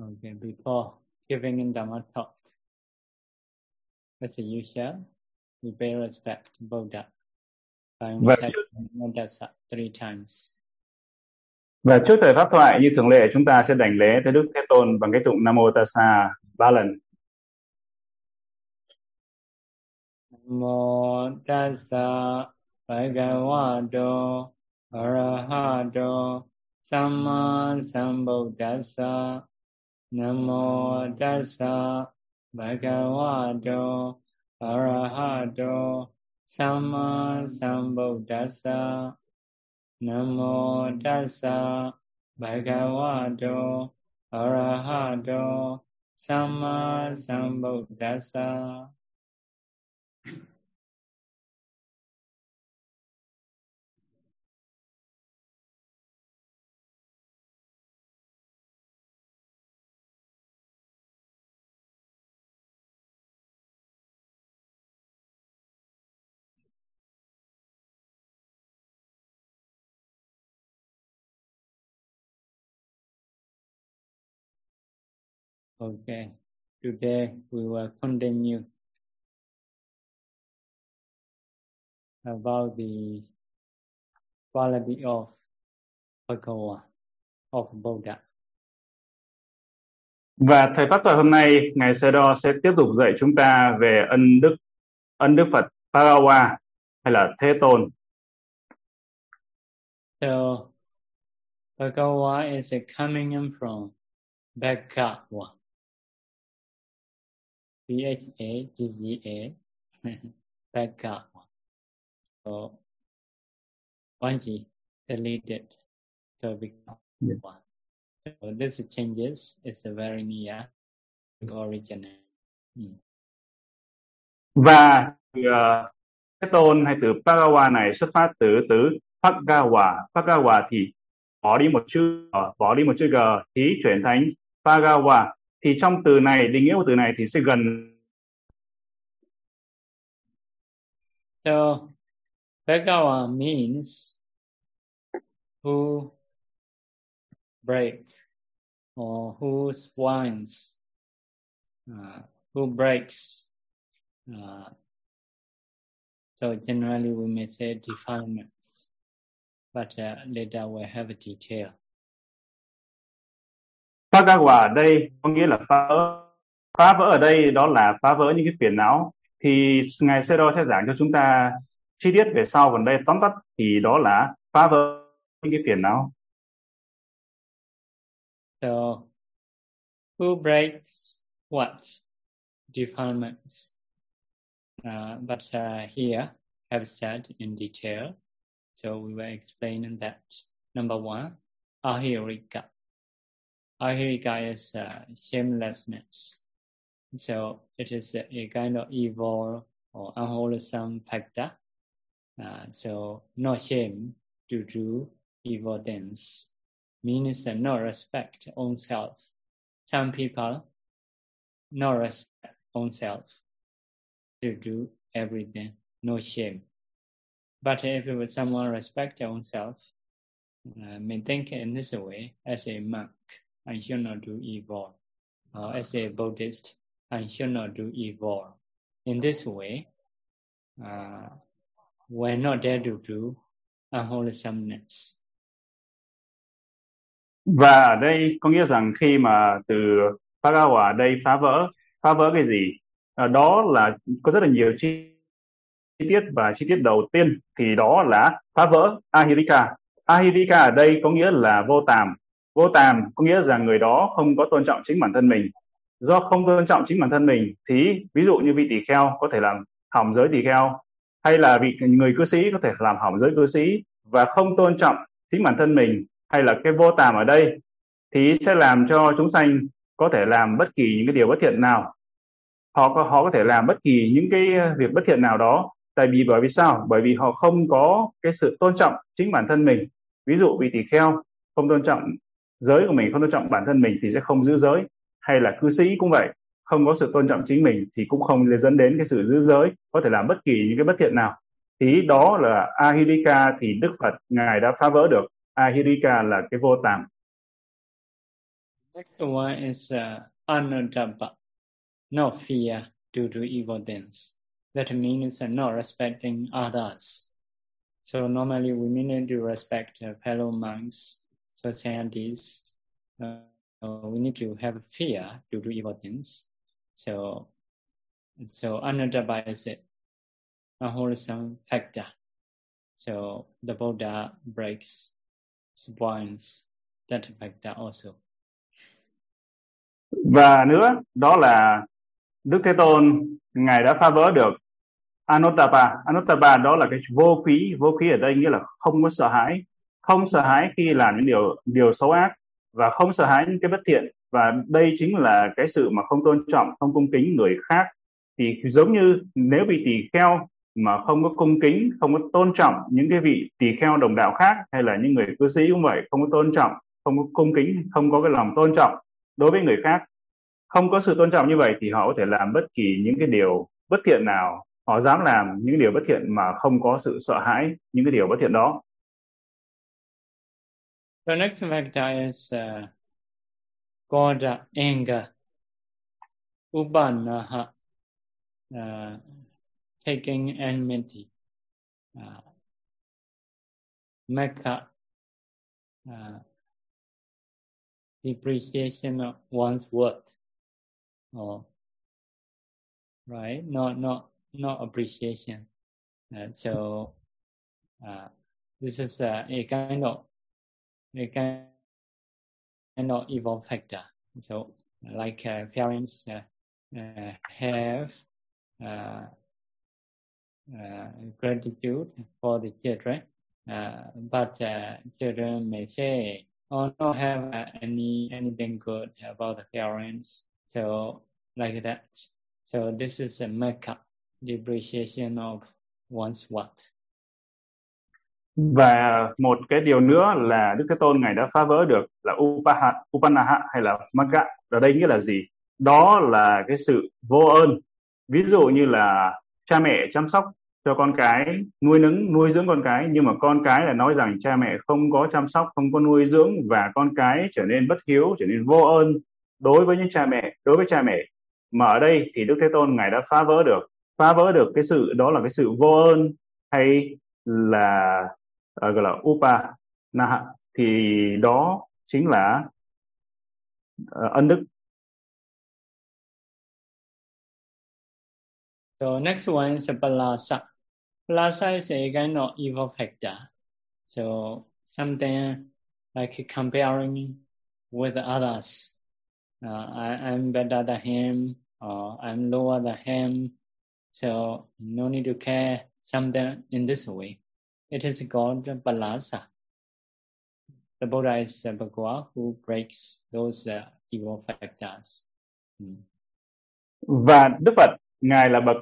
Okay, before giving in Dhamma talk, as usual, we pay respect to Buddha by Buddhasa three times. Và trước thời pháp thoại như thường lệ chúng ta sẽ đảnh lễ tới Đức Thế Tôn bằng cái tụng Nam Mô Tassa ba lần. Namo tassa bhagavato arahato nam mô Namo tassa bhagavato arahato samma sambuddhassa Namo tassa bhagavato arahato samma sambuddhassa Okay, today we will continue about the quality of Bhagavan, of Buddha. Và thời pháp thoại hôm nay, Ngài Sơ Đo sẽ tiếp tục dạy chúng ta về ân đức ân đức Phật Bhagawa hay là Thế Tôn. So, Bhagavan is coming in from Bhagawa. B-H-A-G-G-A. So, one G deleted to become Yeah. one. So this changes is very near to original. Mm. Và từ uh, Tôn hay từ pagawa này xuất phát từ từ pagawa pagawa thì bỏ đi một chữ bỏ đi một chữ G thì chuyển thành pagawa thì trong từ này, định nghĩa của từ này thì sẽ gần So, Begawa means who break or who swines, uh, who breaks. Uh, so generally we may say defilement, but uh, later we'll have a detail. Bhagawa ở đây có nghĩa là phá vỡ. Phá vỡ ở đây đó là phá vỡ những cái phiền não. Thì Ngài Sero sẽ giảng cho chúng ta chi tiết về sau. Còn đây tóm tắt thì đó là phá vỡ những cái phiền não. So, who breaks what? Defilements. Uh, but uh, here have said in detail. So we will explain that. Number one, ahirika. Ahirika is uh, shamelessness. So it is a, kind of evil or unwholesome factor. Uh, so no shame to do evil things means uh, no respect own self. Some people no respect own self to do everything, no shame. But if someone respect their own self, uh, may think in this way as a monk, I should not do evil. Uh, as a Buddhist, I should not do evil. In this way, uh, we're not there to do unwholesomeness. Và ở đây có nghĩa rằng khi mà từ Bhagawa ở đây phá vỡ, phá vỡ cái gì? À, đó là có rất là nhiều chi chi tiết và chi tiết đầu tiên thì đó là phá vỡ Ahirika. Ahirika ở đây có nghĩa là vô tàm. Vô tàm có nghĩa rằng người đó không có tôn trọng chính bản thân mình. Do không tôn trọng chính bản thân mình thì ví dụ như vị tỳ kheo có thể làm hỏng giới tỳ kheo, hay là vị người cư sĩ có thể làm hỏng giới cư sĩ và không tôn trọng chính bản thân mình, hay là cái vô tàm ở đây thì sẽ làm cho chúng sanh có thể làm bất kỳ những cái điều bất thiện nào. Họ có họ có thể làm bất kỳ những cái việc bất thiện nào đó. Tại vì, bởi vì sao? Bởi vì họ không có cái sự tôn trọng chính bản thân mình. Ví dụ vị tỳ kheo không tôn trọng giới của mình không tôn trọng bản thân mình thì sẽ không giữ giới. Hay là cư sĩ cũng vậy không có sự tôn trọng chính mình thì cũng không dẫn đến cái sự giữ giới có thể làm bất kỳ những cái bất thiện nào. Thì đó là ahirika thì đức phật ngài đã phá vỡ được. Ahirika là cái vô tàm. Next one is uh, anodapa, no fear due to evil things. That means uh, not respecting others. So normally we need to respect uh, fellow monks, societies. Uh, we need to have fear to do evil things. So, so anodapa is it, a wholesome factor. So the Buddha breaks, spoils that factor also. Và nữa, đó là Đức Thế Tôn ngài đã phá vỡ được Anuttapa. Anuttapa đó là cái vô khí, vô khí ở đây nghĩa là không có sợ hãi, không sợ hãi khi làm những điều điều xấu ác và không sợ hãi những cái bất thiện. Và đây chính là cái sự mà không tôn trọng, không cung kính người khác. Thì giống như nếu vị tỳ kheo mà không có cung kính, không có tôn trọng những cái vị tỳ kheo đồng đạo khác hay là những người cư sĩ cũng vậy, không có tôn trọng, không có cung kính, không có cái lòng tôn trọng đối với người khác không có sự tôn trọng như vậy thì họ có thể làm bất kỳ những cái điều bất thiện nào. Họ dám làm những điều bất thiện mà không có sự sợ hãi những cái điều bất thiện đó. The next factor is uh, Goda, anger, Ubanaha, uh, taking enmity, uh, Mecca, uh, depreciation of one's worth. or right not not not appreciation Uh, so uh, this is uh, a kind of a can of evolve factor so like uh, parents uh, uh, have uh, uh, gratitude for the children but children may say or not have any anything good about the parents So like that. So this is a mecca depreciation of one's what. Và một cái điều nữa là Đức Thế Tôn ngài đã phá vỡ được là upaha, upanaha hay là magga. Ở đây nghĩa là gì? Đó là cái sự vô ơn. Ví dụ như là cha mẹ chăm sóc cho con cái, nuôi nấng, nuôi dưỡng con cái nhưng mà con cái là nói rằng cha mẹ không có chăm sóc, không có nuôi dưỡng và con cái trở nên bất hiếu, trở nên vô ơn đối với những cha mẹ đối với cha mẹ mà ở đây thì Đức Thế Tôn ngài đã phá vỡ được phá vỡ được cái sự đó là cái sự vô ơn hay là uh, gọi là upa na thì đó chính là uh, ân đức So next one is palasa. Palasa is a kind of evil factor. So something like comparing with others. uh, I, I'm better than him or I'm lower than him. So no need to care something in this way. It is called balasa. The Buddha is a Bhagavad who breaks those uh, evil factors. Hmm. Và Đức Phật, Ngài là bậc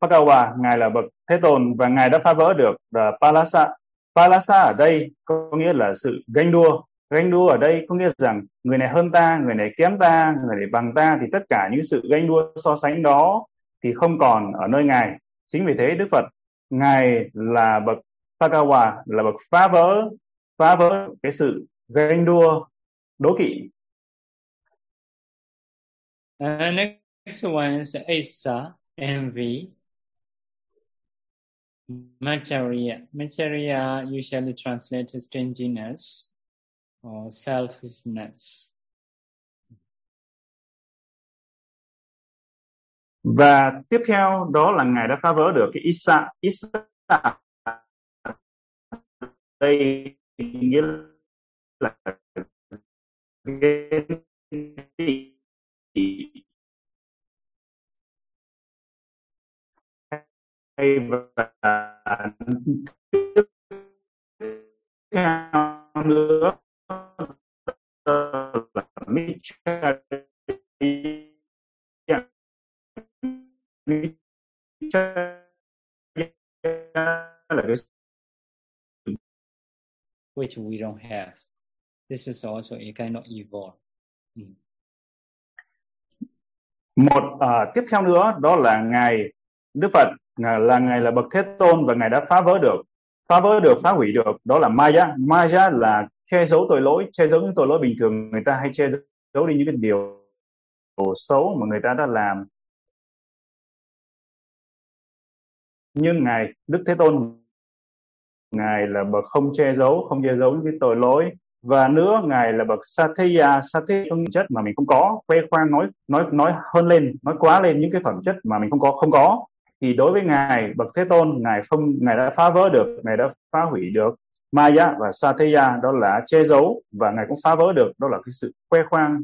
Pagawa Ngài là bậc Thế Tôn và Ngài đã phá vỡ được uh, Palasa. Palasa ở đây có nghĩa là sự ganh đua, ganh đua ở đây có nghĩa rằng người này hơn ta người này kém ta người này bằng ta thì tất cả những sự ganh đua so sánh đó thì không còn ở nơi ngài chính vì thế đức phật ngài là bậc Phakawa là bậc phá vỡ phá vỡ cái sự ganh đua đố kỵ Uh, next one is Asa, envy. Macharia. Macharia usually translated stinginess. or selfishness. Và tiếp theo đó là ngài đã phá vỡ được cái isa isa đây nghĩa which we don't have. This is also a kind of evil. Mm. Một uh, tiếp theo nữa đó là ngài Đức Phật à, là ngài là bậc Thế Tôn và ngài đã phá vỡ được, phá vỡ được, phá hủy được. Đó là Maya. Maya là che giấu tội lỗi che giấu những tội lỗi bình thường người ta hay che giấu đi những cái điều xấu mà người ta đã làm nhưng ngài đức thế tôn ngài là bậc không che giấu không che giấu những cái tội lỗi. Và nữa ngài là bậc satya satya những chất mà mình không có khoe khoang nói nói nói hơn lên nói quá lên những cái phẩm chất mà mình không có không có. Thì đối với ngài bậc thế tôn ngài không ngài đã phá vỡ được ngài đã phá hủy được maya và satya đó là che giấu và ngài cũng phá vỡ được đó là cái sự khoe khoang.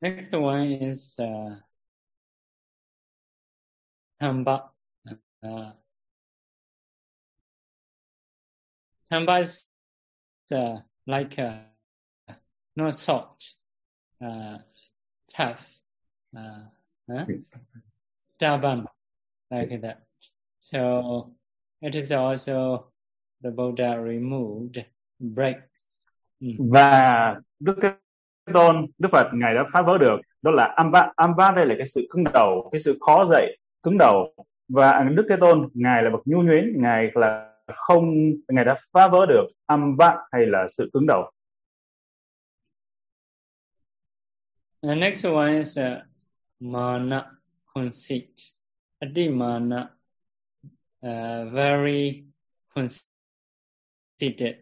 Next one is uh, Hamba. Uh, Hamba is uh, like uh, no soft, uh, tough, uh, huh? stubborn, like that. So it is also the Buddha removed breaks. Mm. và đức thế tôn đức phật ngài đã phá vỡ được đó là amba amba đây là cái sự cứng đầu cái sự khó dậy cứng đầu và đức thế tôn ngài là bậc nhu nhuyến ngài là không ngài đã phá vỡ được amba hay là sự cứng đầu The next one is uh, mana conceit. Adimana, uh, very conceited.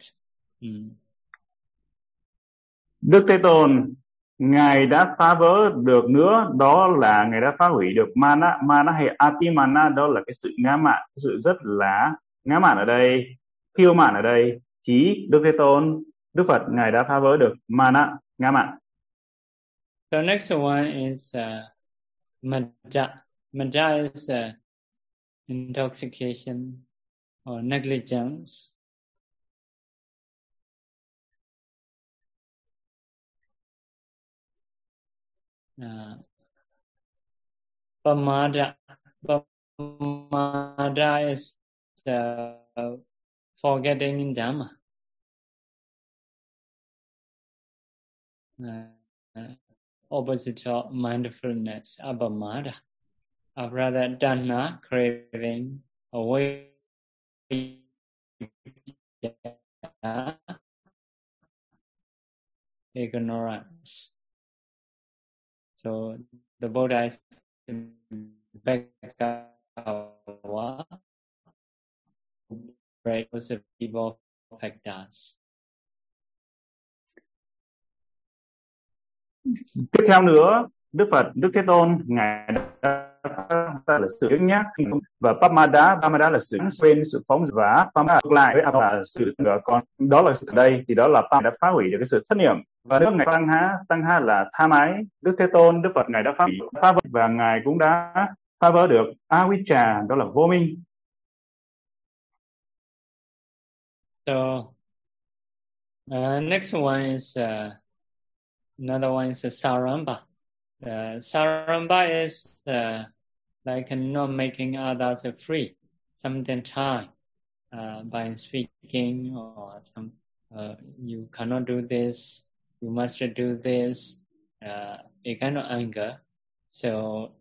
Mm. Đức Thế Tôn Ngài đã phá vỡ được nữa đó là Ngài đã phá hủy được mana mana hay atimana đó là cái sự ngã mạn sự rất là ngã mạn ở đây kiêu mạn ở đây chỉ Đức Thế Tôn Đức Phật Ngài đã phá vỡ được mana ngã mạn the next one is uh, madja madja is uh, intoxication or negligence. Uh, pamada. Pamada is forgetting in Dhamma. Uh, opposite of mindfulness, abamada, or rather dana, craving, away, ignorance. So the Buddha is Bhagawa, right, was a people factors. tiếp theo nữa Đức Phật Đức Thế Tôn ngài đã ta là sự nhắc. Và Pamada Pamada là sự quên sự phóng và Pamada lại với là sự ngờ con. Đó là sự đây thì đó là Pamada đã phá hủy được cái sự thất niệm. Và nước ngài tăng há tăng ha là tha mái. Đức Thế Tôn Đức Phật ngài đã phá hủy phá vỡ và ngài cũng đã phá vỡ được Avijja đó là vô minh. So uh, next one is uh, Another one is saramba. Uh, saramba is uh, like not making others free, sometimes uh, by speaking or some, uh, you cannot do this, you must do this, a kind of anger. So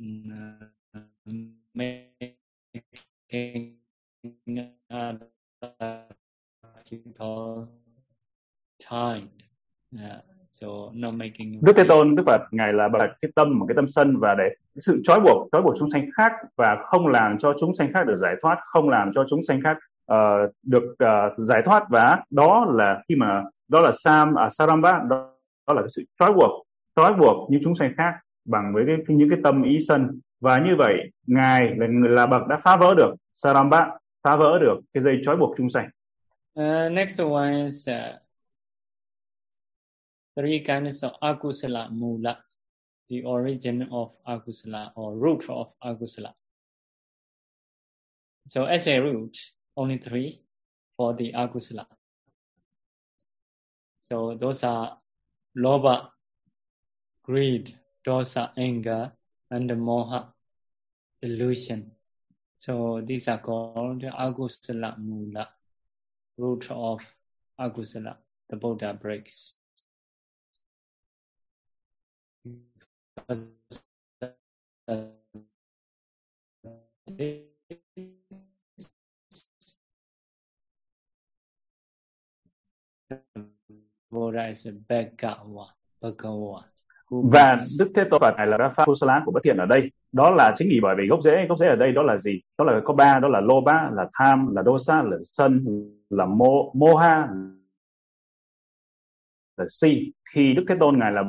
uh, making making Đức Thế Tôn, Đức Phật, ngài là bậc cái tâm một cái tâm sân và để sự trói buộc, trói buộc chúng sanh khác và không làm cho chúng sanh khác được giải thoát, không làm cho chúng sanh khác uh, được uh, giải thoát và đó là khi mà đó là sam à, saramba đó, đó là cái sự trói buộc, trói buộc những chúng sanh khác bằng với cái, những cái tâm ý sân và như vậy ngài là là bậc đã phá vỡ được saramba phá vỡ được cái dây trói buộc chúng sanh Uh, next one is uh, three kinds of akusala mula, the origin of akusala or root of akusala. So as a root, only three for the akusala. So those are loba, greed, dosa, anger, and moha, delusion. So these are called akusala mula root of akusala, the Buddha breaks. Buddha is a Bhagawa, Bhagawa. Và Đức Thế Tôn Phật này là Rafa Kusala của bất thiện ở đây. Đó là chính vì bởi vì gốc rễ gốc rễ ở đây đó là gì? Đó là có ba, đó là lô ba là tham, là dosa là sân, là mô moha là si. Thì Đức Thế Tôn ngài là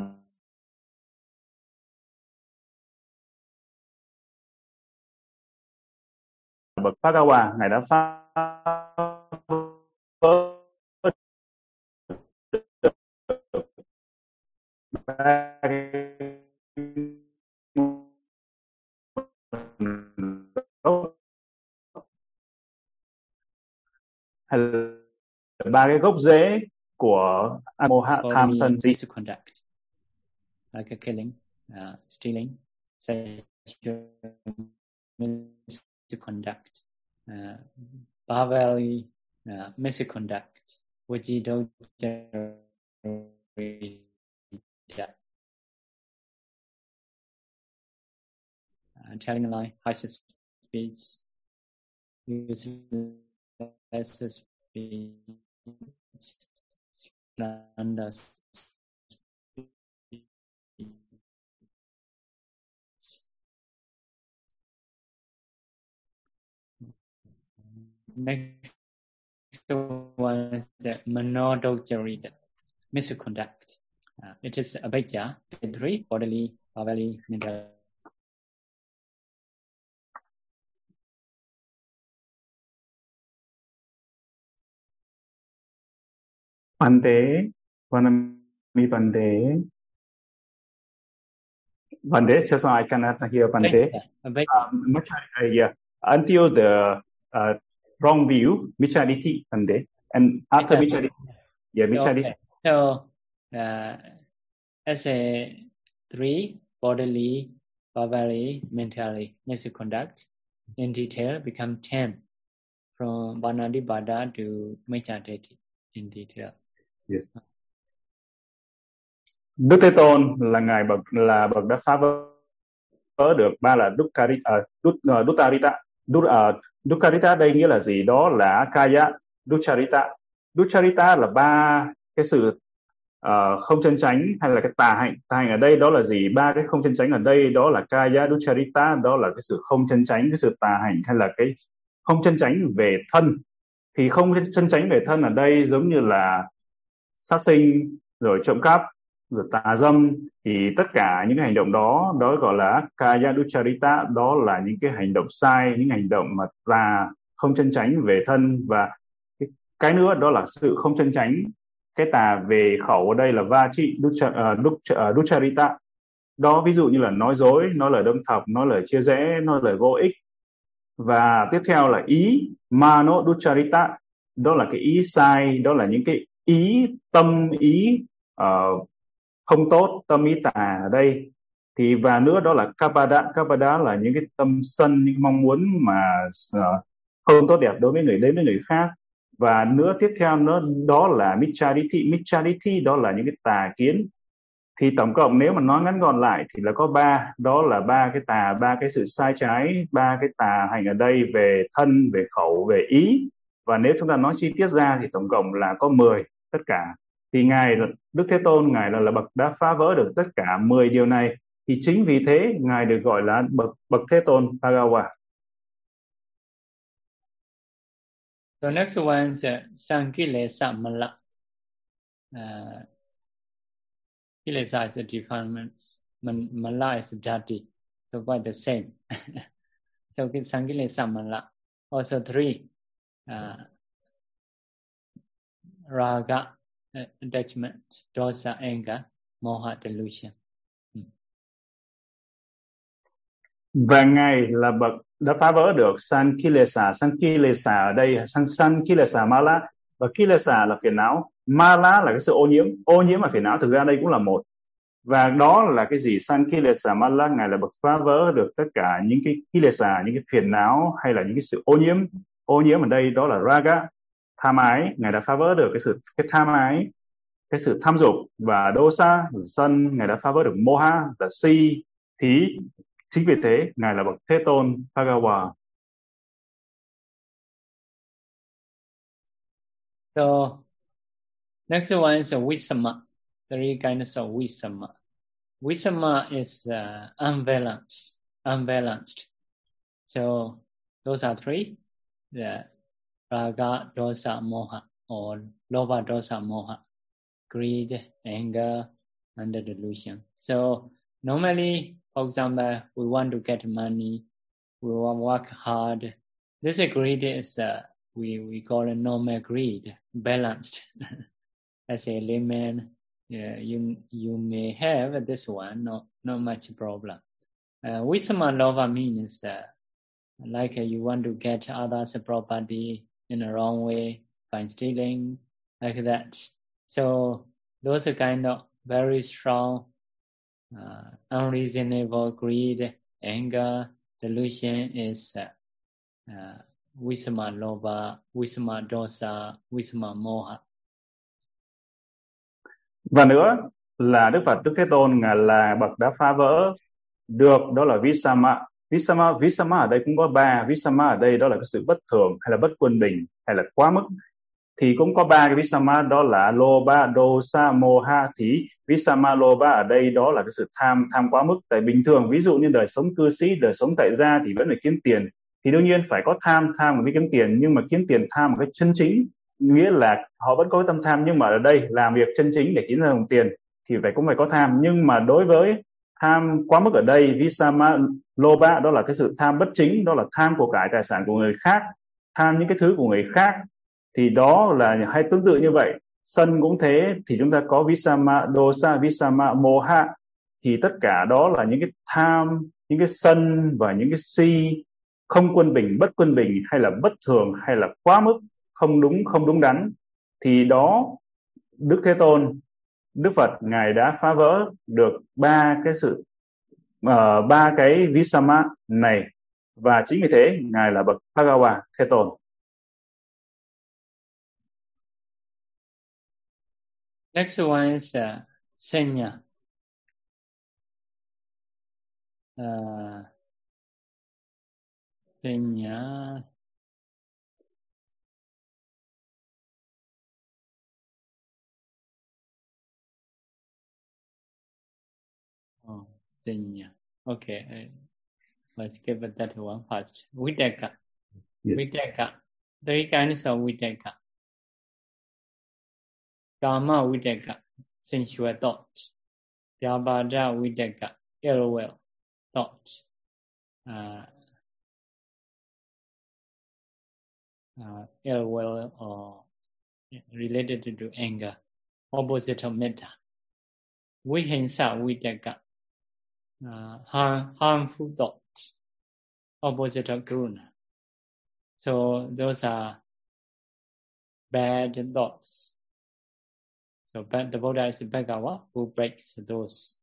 bậc Bhagawa ngài đã phá là ba cái gốc rễ của tham misconduct, like a killing, uh, stealing, sexual misconduct, uh, barbary uh, misconduct, yeah. Uh, telling a lie, high speech, using less speech, slander Next one is the monodulterated misconduct. Uh, it is abhijja, three, bodily, verbally, mental. Bante, Vanami Bante. Bante, just I cannot hear Bante. Abhijja. Um, much, uh, yeah, until the uh, wrong view, Michariti Bante, and after Micha- Michariti, yeah, Michariti, Okay. So, Ờ, uh, as a three, bodily, verbally, mentally, misconduct, in detail become ten, from Vanadibada to Mechadeti in detail. Đức Thế Tôn là ngài bậc là bậc đã phá vỡ được ba là Dukkari, uh, Dut, uh, Duttarita. Dut, uh, Dukkarita đây nghĩa là gì? Đó là Kaya, Ducharita. Ducharita là ba cái sự uh, không chân chánh hay là cái tà hạnh. Tà hạnh ở đây đó là gì? Ba cái không chân chánh ở đây đó là Kaya, Ducharita, đó là cái sự không chân chánh, cái sự tà hạnh hay là cái không chân chánh về thân. Thì không chân chánh về thân ở đây giống như là sát sinh, rồi trộm cắp, rồi tà dâm thì tất cả những hành động đó đó gọi là kaya ducharita đó là những cái hành động sai những hành động mà tà không chân chánh về thân và cái nữa đó là sự không chân chánh cái tà về khẩu ở đây là va trị ờ, ờ, ducharita đó ví dụ như là nói dối nói lời đâm thọc nói lời chia rẽ nói lời vô ích. Và tiếp theo là ý mano ducharita đó là cái ý sai đó là những cái ý tâm ý uh, không tốt tâm ý tà ở đây. Thì và nữa đó là kapada kapada là những cái tâm sân những mong muốn mà uh, không tốt đẹp đối với người đến với người khác và nữa tiếp theo nữa đó là michariti michariti đó là những cái tà kiến. Thì tổng cộng nếu mà nói ngắn gọn lại thì là có ba. Đó là ba cái tà ba cái sự sai trái ba cái tà hành ở đây về thân về khẩu về ý. Và nếu chúng ta nói chi tiết ra thì tổng cộng là có 10 tất cả. Thì ngài Đức Thế Tôn ngài là, là bậc đã phá vỡ được tất cả 10 điều này. Thì chính vì thế ngài được gọi là bậc bậc Thế Tôn Bhagawa. So next one is uh, Sankilesa Mala. Uh, Kilesa is a defilement. Mala is dirty. So quite the same. so Sankilesa Mala. Also three. Uh, raga, uh, attachment, dosa, anger, moha, delusion. Và ngài là bậc đã phá vỡ được Sankilesa. Sankilesa ở đây San Sankilesa Mala và Kilesa là phiền não. Mala là cái sự ô nhiễm. Ô nhiễm và phiền não thực ra đây cũng là một. Và đó là cái gì? Sankilesa Mala ngài là bậc phá vỡ được tất cả những cái Kilesa, những cái phiền não hay là những cái sự ô nhiễm. Ô nhiễm ở đây đó là Raga, tham ái. Ngài đã phá vỡ được cái sự cái tham ái, cái sự tham dục và dosa, sân. Ngài đã phá vỡ được moha, là si, thí, Chính vì thế, Ngài là bậc Thế Tôn Tagawa. So Next one is a wisama. Three kinds of wisama. Wisama is uh, unbalanced. Unbalanced. So those are three. The raga, dosa, moha, or loba dosa, moha. Greed, anger, and delusion. So normally, for example, we want to get money, we want to work hard. This greed is uh, we we call it normal greed, balanced. As a layman, yeah, you you may have this one, not not much problem. Uh, wisdom lova means uh, like uh, you want to get others' property in the wrong way by stealing, like that. So those are kind of very strong, uh, unreasonable greed, anger, delusion is uh, uh, wisama loba, wisama dosa, wisama moha. Và nữa là Đức Phật Đức Thế Tôn ngài là bậc đã phá vỡ được đó là visama. Visama visama ở đây cũng có ba, visama ở đây đó là cái sự bất thường hay là bất quân bình hay là quá mức thì cũng có ba cái visama, đó là loba, dosa, moha thì visama, loba ở đây đó là cái sự tham tham quá mức. Tại bình thường, ví dụ như đời sống cư sĩ, đời sống tại gia thì vẫn phải kiếm tiền. Thì đương nhiên phải có tham tham mới kiếm tiền. Nhưng mà kiếm tiền tham một cách chân chính, nghĩa là họ vẫn có tâm tham. Nhưng mà ở đây, làm việc chân chính để kiếm ra đồng tiền thì phải cũng phải có tham. Nhưng mà đối với tham quá mức ở đây, visama, loba, đó là cái sự tham bất chính, đó là tham của cải tài sản của người khác, tham những cái thứ của người khác thì đó là hay tương tự như vậy. Sân cũng thế thì chúng ta có visama dosa visama moha. Thì tất cả đó là những cái tham những cái sân và những cái si không quân bình bất quân bình hay là bất thường hay là quá mức không đúng không đúng đắn. Thì đó đức thế tôn đức phật ngài đã phá vỡ được ba cái sự uh, ba cái visama này. Và chính vì thế ngài là bậc Bhagawa thế tôn. Next one is uh, Senya. Uh, Senya. Oh, Senya. Okay, let's give it that one first. Videka. Yes. Videka. Three kinds of Videka. Kama Videka, sensual thought. Vyabhada Videka, ill will thought. Uh, uh, ill will or related to anger, opposite of metta. Vihinsa Videka, uh, harm, harmful thoughts, opposite of karuna. So those are bad thoughts. So, but the Buddha is Bhagawa who breaks those.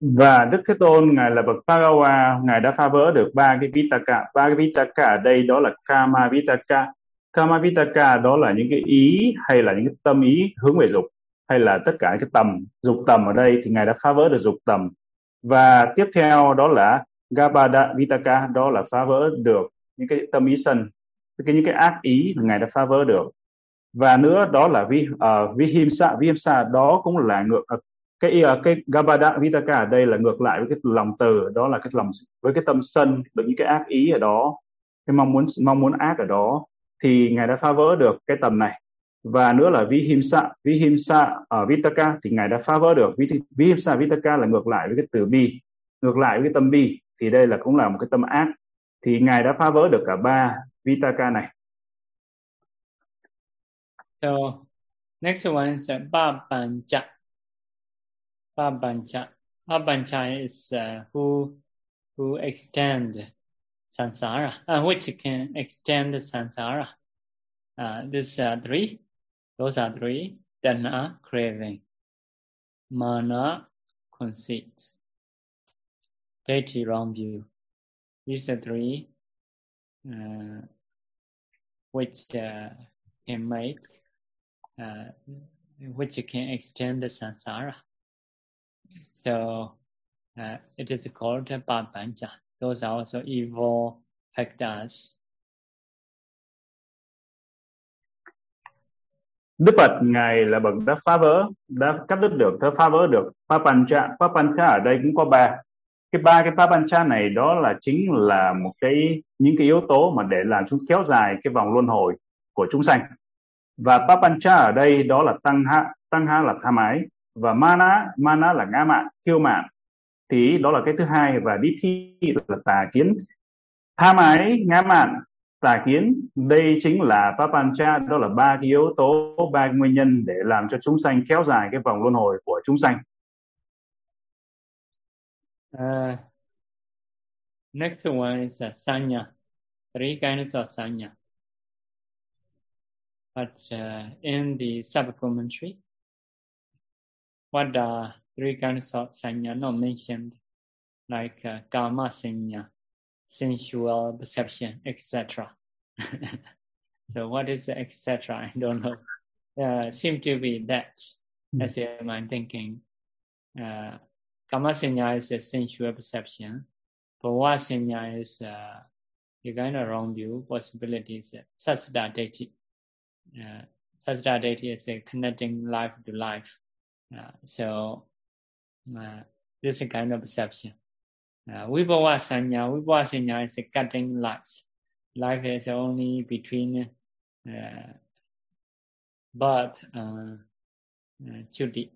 và Đức Thế Tôn, ngài là bậc Bhagawa ngài đã phá vỡ được ba cái vitaka ba cái vitaka ở đây, đó là kama vitaka kama vitaka đó là những cái ý hay là những cái tâm ý hướng về dục, hay là tất cả cái tầm, dục tầm ở đây thì ngài đã phá vỡ được dục tầm. Và tiếp theo đó là gabada vitaka đó là phá vỡ được những cái tâm ý sân, cái, những cái ác ý ngài đã phá vỡ được và nữa đó là vi uh, vihimsa. Vihimsa đó cũng là ngược uh, cái uh, cái gabada vitaka ở đây là ngược lại với cái lòng từ đó là cái lòng với cái tâm sân với những cái ác ý ở đó cái mong muốn mong muốn ác ở đó. Thì ngài đã phá vỡ được cái tầm này. Và nữa là vihimsa vihimsa ở vitaka thì ngài đã phá vỡ được. Vihimsa vitaka là ngược lại với cái từ bi ngược lại với cái tâm bi. Thì đây là cũng là một cái tâm ác. Thì ngài đã phá vỡ được cả ba vitaka này. So next one is uh, Babancha. Babancha. Babancha is uh, who who extend samsara, uh, which can extend samsara. Uh, this are three. Those are three. Dana, craving. Mana, conceit. Deity, wrong view. These are three uh, which uh, can make uh, which can extend the samsara. So uh, it is called Babanja. Those are also evil factors. Đức Phật ngài là bậc đã phá vỡ đã cắt đứt được đã phá vỡ được papancha papancha ở đây cũng có ba cái ba cái papancha này đó là chính là một cái những cái yếu tố mà để làm chúng kéo dài cái vòng luân hồi của chúng sanh và papancha ở đây đó là tăng ha tăng ha là tham ái và mana mana là ngã mạn kiêu mạn. Thì đó là cái thứ hai và đi thi là tà kiến. Tham ái ngã mạn tà kiến đây chính là papancha đó là ba cái yếu tố ba nguyên nhân để làm cho chúng sanh kéo dài cái vòng luân hồi của chúng sanh. Uh, next one is uh, sanya. Three kinds of sanya but uh, in the sub commentary what are three kinds of sanya not mentioned like uh, kama sanya sensual perception, etc. so what is etc? I don't know. Uh, seem to be that, mm. as in my thinking. Uh, Kamasanya is a sensual perception. Bhavasanya is uh, a kind of wrong view, possibilities, Sasada Deity. Uh, Sasada Deity is a connecting life to life. Uh, so uh, this is a kind of perception. Uh, Vibhava Sanya, Vibhava Sanya is a cutting lives. Life is only between uh, birth, and uh, Chuti,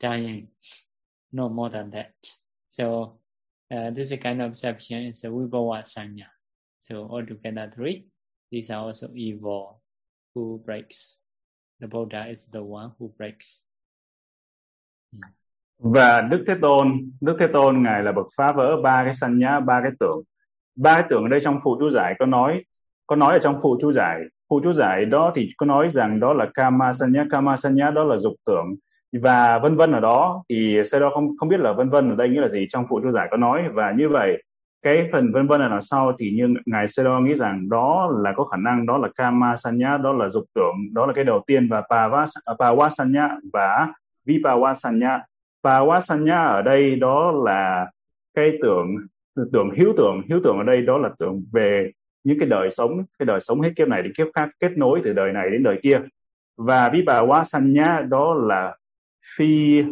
dying, no more than that. So uh, this is a kind of perception, it's a Vibhava Sanya. So altogether three, these are also evil who breaks. The Buddha is the one who breaks. Hmm. Và đức thế tôn, đức thế tôn, ngài là bậc phá vỡ ba cái sanh nhá, ba cái tưởng. Ba cái tưởng ở đây trong phụ chú giải có nói có nói ở trong phụ chú giải. Phụ chú giải đó thì có nói rằng đó là kama sanya kama sanya đó là dục tưởng. Và vân vân ở đó thì sau đó không không biết là vân vân ở đây nghĩa là gì, trong phụ chú giải có nói. Và như vậy cái phần vân vân ở đằng sau thì như ngài Sero nghĩ rằng đó là có khả năng, đó là kama sanya đó là dục tưởng, đó là cái đầu tiên và à, pavasanya và vipavasanya. Pawasanya ở đây đó là cái tưởng tưởng hiếu tưởng hiếu tưởng ở đây đó là tưởng về những cái đời sống, cái đời sống hết kiếp này đến kiếp khác, kết nối từ đời này đến đời kia. Và vipawasanya đó là phi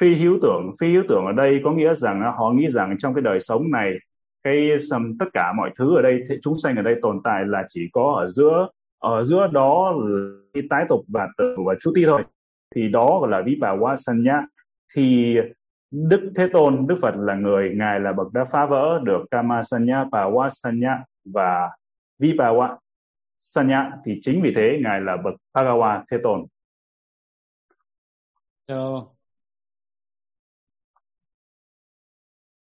phi hiếu tưởng. Phi hiếu tưởng ở đây có nghĩa rằng, họ nghĩ rằng trong cái đời sống này cái tất cả mọi thứ ở đây chúng sanh ở đây tồn tại là chỉ có ở giữa ở giữa đó là cái tái tục và tử và chú ti thôi. Thì đó gọi là vipawasanya thì Đức Thế Tôn, Đức Phật là người, Ngài là bậc đã phá vỡ được kama Kamasanya, Pawasanya và Vipawasanya thì chính vì thế Ngài là bậc Bhagawa Thế Tôn. So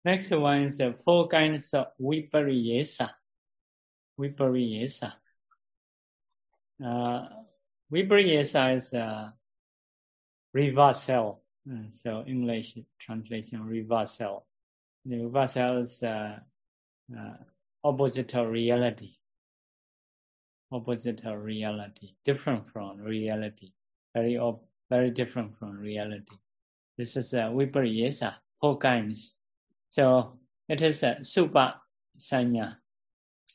next one is the four kinds of vipariyesa. Vipariyesa. Uh, vipariyesa is uh, a reversal mm, so English translation reversal. The reversal is uh, uh, opposite of reality. Opposite of reality, different from reality, very very different from reality. This is uh, a vipariyasa, four kinds. So it is a super sanya,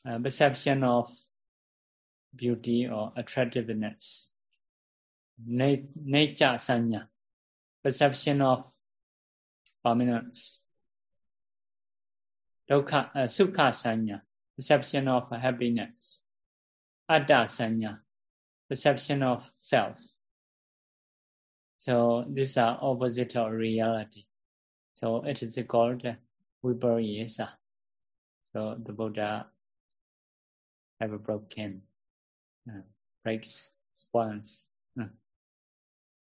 a perception of beauty or attractiveness. Nature sanya, perception of permanence. Dukkha, uh, Sukha Sanya, perception of happiness. Atta Sanya, perception of self. So these are opposite of reality. So it is called Vipariyasa. So the Buddha have broken, uh, breaks, spoils. Uh.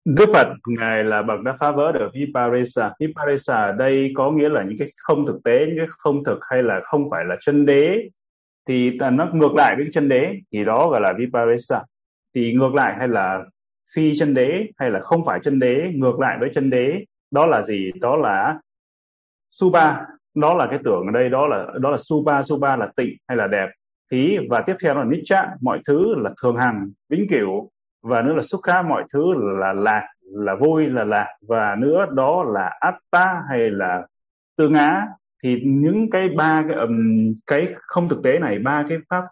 Đức Phật ngài là bậc đã phá vỡ được Viparesa. Viparesa ở đây có nghĩa là những cái không thực tế, những cái không thực hay là không phải là chân đế thì nó ngược lại với chân đế thì đó gọi là Viparesa. Thì ngược lại hay là phi chân đế hay là không phải chân đế ngược lại với chân đế đó là gì? Đó là Suba, đó là cái tưởng ở đây đó là đó là Suba, Suba là tịnh hay là đẹp. thí và tiếp theo là Nicha, mọi thứ là thường hằng, vĩnh cửu. Và nữa là sukha khá mọi thứ là lạc là vui là lạc. Và nữa đó là atta hay là tương á. Thì những cái ba cái um, cái không thực tế này ba cái pháp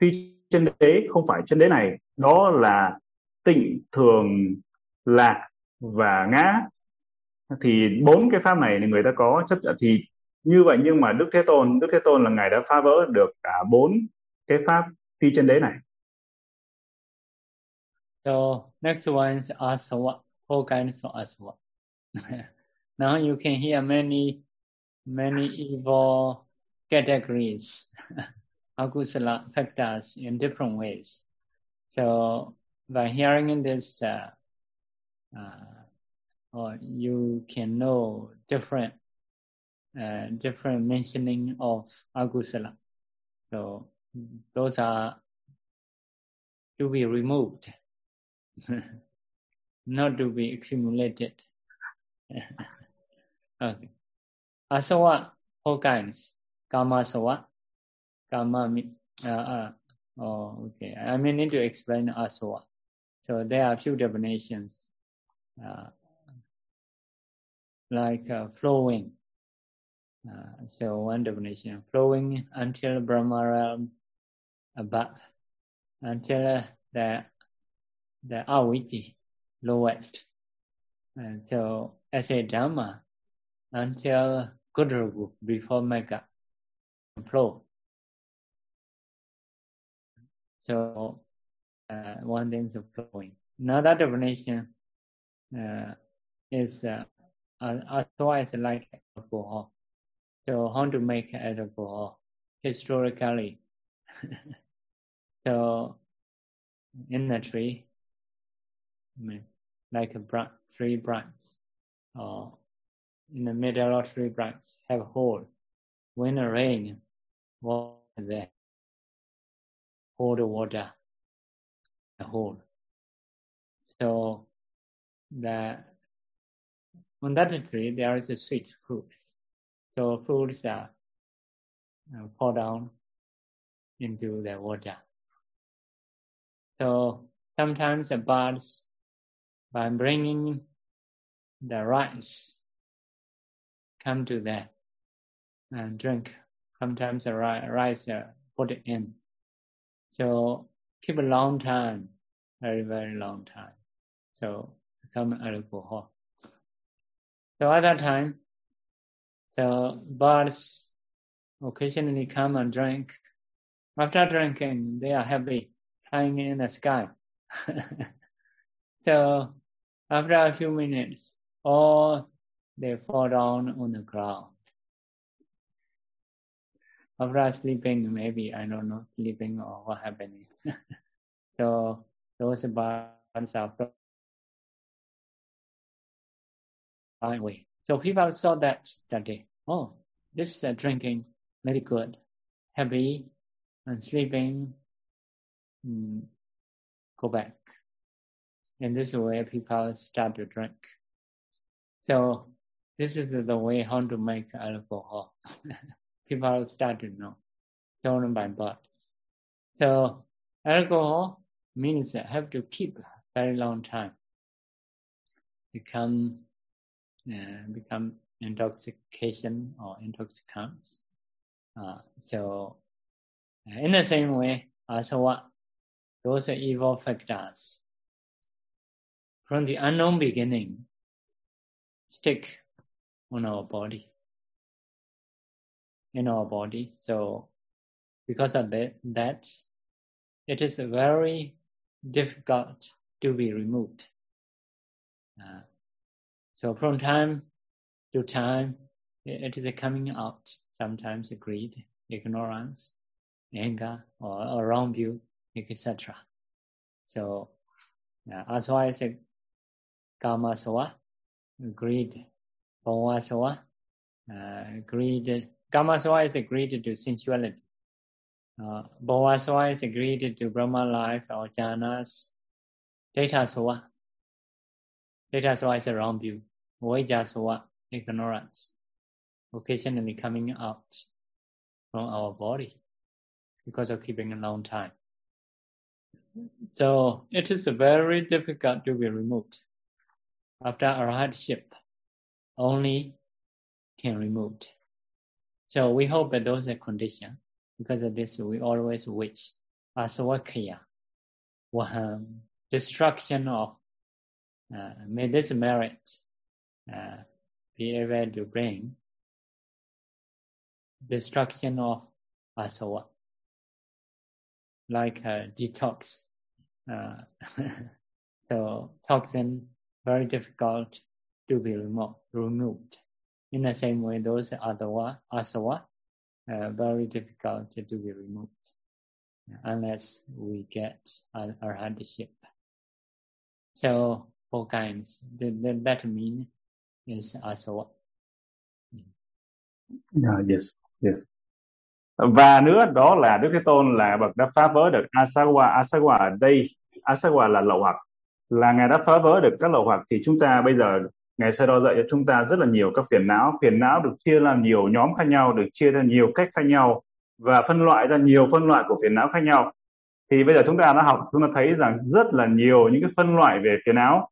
phi chân đế không phải chân đế này đó là tịnh thường lạc và ngã. Thì bốn cái pháp này thì người ta có chấp thì như vậy nhưng mà đức thế tôn đức thế tôn là ngài đã phá vỡ được cả bốn cái pháp phi chân đế này. So next one is asava four kinds of asava now you can hear many many evil categories. Akusala factors in different ways? So by hearing this uh, uh, or you can know different uh, different mentioning of agusala. So those are to be removed, not to be accumulated. okay. Asawa, all kinds. Kama sawa. Kama, uh, uh, oh, okay. I may need to explain asawa. So there are few definitions. Uh, like uh, flowing. Uh, so one definition, flowing until Brahma realm above, until the the Aviti lowest. And so as a Dhamma, until Gudragu before Mega flow. So uh, one thing is flowing. Another definition uh, is uh, uh, otherwise like alcohol. So how to make alcohol historically? so in the tree, I mean, like a branch, tree branch, or in the middle of tree branch have a hole. When the rain, water there, hold the water, the hole. So the on that tree, there is a sweet fruit. So fruits are uh, pour down into the water. So sometimes the birds, by bringing the rice, come to there and uh, drink. Sometimes the rice uh, put it in. So keep a long time, very, very long time. So become alcohol. So at that time, Uh, the birds occasionally come and drink. After drinking, they are happy, flying in the sky. so after a few minutes, all they fall down on the ground. After sleeping, maybe I don't know, sleeping or what happening. so those birds are way. So people saw that that day. Oh, this uh, drinking very good, happy, and sleeping. Mm, go back. In this way, people start to drink. So this is the way how to make alcohol. people start to know, shown by birth. So alcohol means that have to keep very long time. Become become intoxication or intoxicants. Uh, so, uh, in the same way, asava, those evil factors. From the unknown beginning, stick on our body, in our body. So, because of that, that it is very difficult to be removed. Uh, so from time to time, it is coming out. Sometimes greed, ignorance, anger, or, or wrong view, etc. So uh, as I say kama sawa, greed, bhava sawa, uh, greed. Kama sawa is greed to sensuality. Uh, bhava sawa is greed to Brahma life or jhanas. Data sawa. Data sawa is a wrong view. Vajasava, ignorance, occasionally coming out from our body because of keeping a long time. So it is very difficult to be removed. After a hardship, only can remove. So we hope that those are conditions. Because of this, we always wish asavakaya, waham, destruction of uh, may this merit uh, be able to bring destruction of asawa, like a detox uh, so toxin very difficult to be removed, removed. In the same way, those other asava uh, very difficult to be removed unless we get our hardship. So four kinds. That, that mean is asava. Yeah, yes, yes. Và nữa đó là Đức Thế Tôn là bậc đã phá vỡ được asawa. Asawa ở đây, asawa là lậu hoặc. Là Ngài đã phá vỡ được các lậu hoặc thì chúng ta bây giờ Ngài sẽ đo dạy cho chúng ta rất là nhiều các phiền não. Phiền não được chia làm nhiều nhóm khác nhau, được chia ra nhiều cách khác nhau và phân loại ra nhiều phân loại của phiền não khác nhau. Thì bây giờ chúng ta đã học, chúng ta thấy rằng rất là nhiều những cái phân loại về phiền não.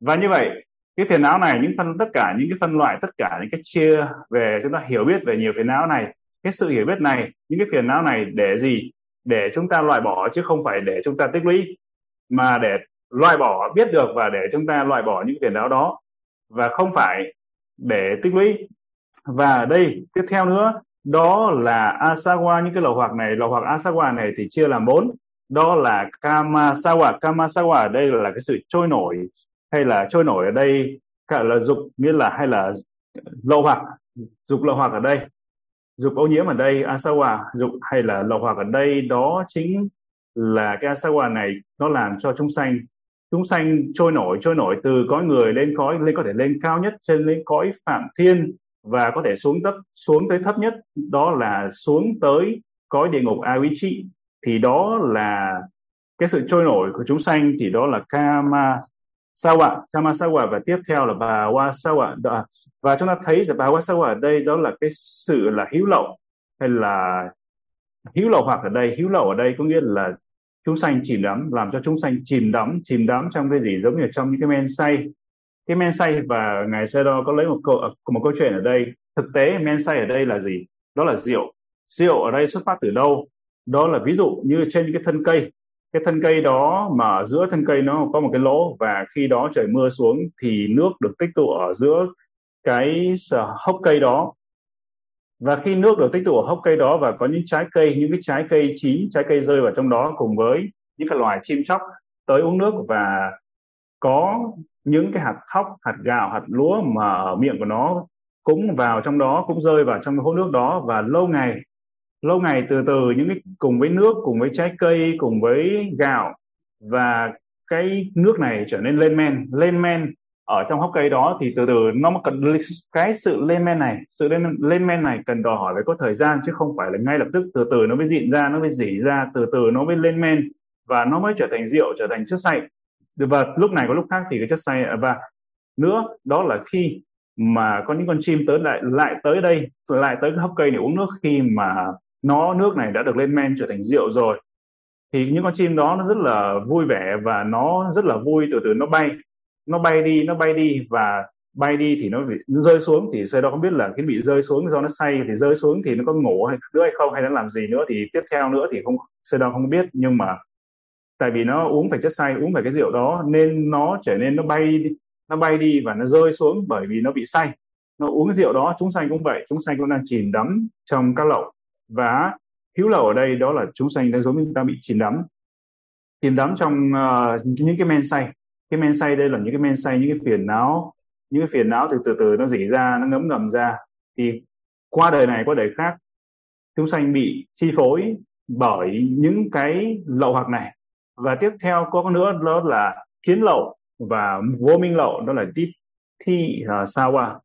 Và như vậy, cái phiền não này, những phân tất cả những cái phân loại, tất cả những cái chia về chúng ta hiểu biết về nhiều phiền não này, cái sự hiểu biết này, những cái phiền não này để gì? Để chúng ta loại bỏ chứ không phải để chúng ta tích lũy, mà để loại bỏ biết được và để chúng ta loại bỏ những phiền não đó. Và không phải để tích lũy. Và đây tiếp theo nữa đó là asawa những cái lầu hoặc này lầu hoặc asawa này thì chia làm bốn. Đó là kamasawa kamasawa ở đây là cái sự trôi nổi hay là trôi nổi ở đây, cả là dục, nghĩa là hay là lậu hoặc, dục lậu hoặc ở đây. Dục ô nhiễm ở đây asawa dục hay là lậu hoặc ở đây, đó chính là cái asawa này, nó làm cho chúng sanh chúng sanh trôi nổi trôi nổi từ cõi người lên cõi, lên có thể lên cao nhất, trên lên cõi phạm thiên và có thể xuống thấp, xuống tới thấp nhất, đó là xuống tới cõi địa ngục avichi thì đó là cái sự trôi nổi của chúng sanh, thì đó là kama sawa kamasawa và tiếp theo là bà wa sawa à, và chúng ta thấy rằng bà wasawa ở đây đó là cái sự là hiếu lậu, hay là hiếu lậu hoặc ở đây hiếu lậu ở đây có nghĩa là chúng sanh chìm đắm, làm cho chúng sanh chìm đắm chìm đắm trong cái gì? Giống như trong những cái men say. Cái men say và ngài sơ đo có lấy một câu à, một câu chuyện ở đây. Thực tế men say ở đây là gì? Đó là rượu. Rượu ở đây xuất phát từ đâu? Đó là ví dụ như trên cái thân cây cái thân cây đó mà ở giữa thân cây nó có một cái lỗ và khi đó trời mưa xuống thì nước được tích tụ ở giữa cái hốc cây đó. Và khi nước được tích tụ ở hốc cây đó và có những trái cây, những cái trái cây chín, trái cây rơi vào trong đó cùng với những cái loài chim chóc tới uống nước và có những cái hạt thóc, hạt gạo, hạt lúa mà ở miệng của nó cũng vào trong đó, cũng rơi vào trong cái hố nước đó và lâu ngày lâu ngày từ từ, những cái cùng với nước, cùng với trái cây, cùng với gạo và cái nước này trở nên lên men. Lên men ở trong hốc cây đó thì từ từ nó cần cái sự lên men này, sự lên lên men này cần đòi hỏi phải có thời gian chứ không phải là ngay lập tức, từ từ nó mới dịn ra, nó mới dỉ ra, từ từ nó mới lên men và nó mới trở thành rượu, trở thành chất say và lúc này có lúc khác thì cái chất say và nữa, đó là khi mà có những con chim tới lại lại tới đây, lại tới cái hốc cây để uống nước khi mà nó, nước này đã được lên men trở thành rượu rồi. Thì những con chim đó nó rất là vui vẻ và nó rất là vui từ từ nó bay. Nó bay đi, nó bay đi và bay đi thì nó bị nó rơi xuống thì xe đó không biết là cái bị rơi xuống do nó say thì rơi xuống thì nó có ngủ hay nữa hay không hay nó làm gì nữa thì tiếp theo nữa thì không xe đó không biết. Nhưng mà tại vì nó uống phải chất say, uống phải cái rượu đó nên nó trở nên nó bay nó bay đi và nó rơi xuống bởi vì nó bị say. Nó uống rượu đó, chúng sanh cũng vậy, chúng sanh cũng đang chìm đắm trong các lậu và hữu lậu ở đây đó là chúng sanh đang giống như ta bị chìm đắm. Chìm đắm trong uh, những cái men say. Cái men say đây là những cái men say những cái phiền não những cái phiền não từ từ từ nó dỉ ra nó ngấm ngầm ra. Thì qua đời này qua đời khác chúng sanh bị chi phối bởi những cái lậu hoặc này. Và tiếp theo có nữa đó là kiến lậu và vô minh lậu đó là tít thi uh, ờ, sawa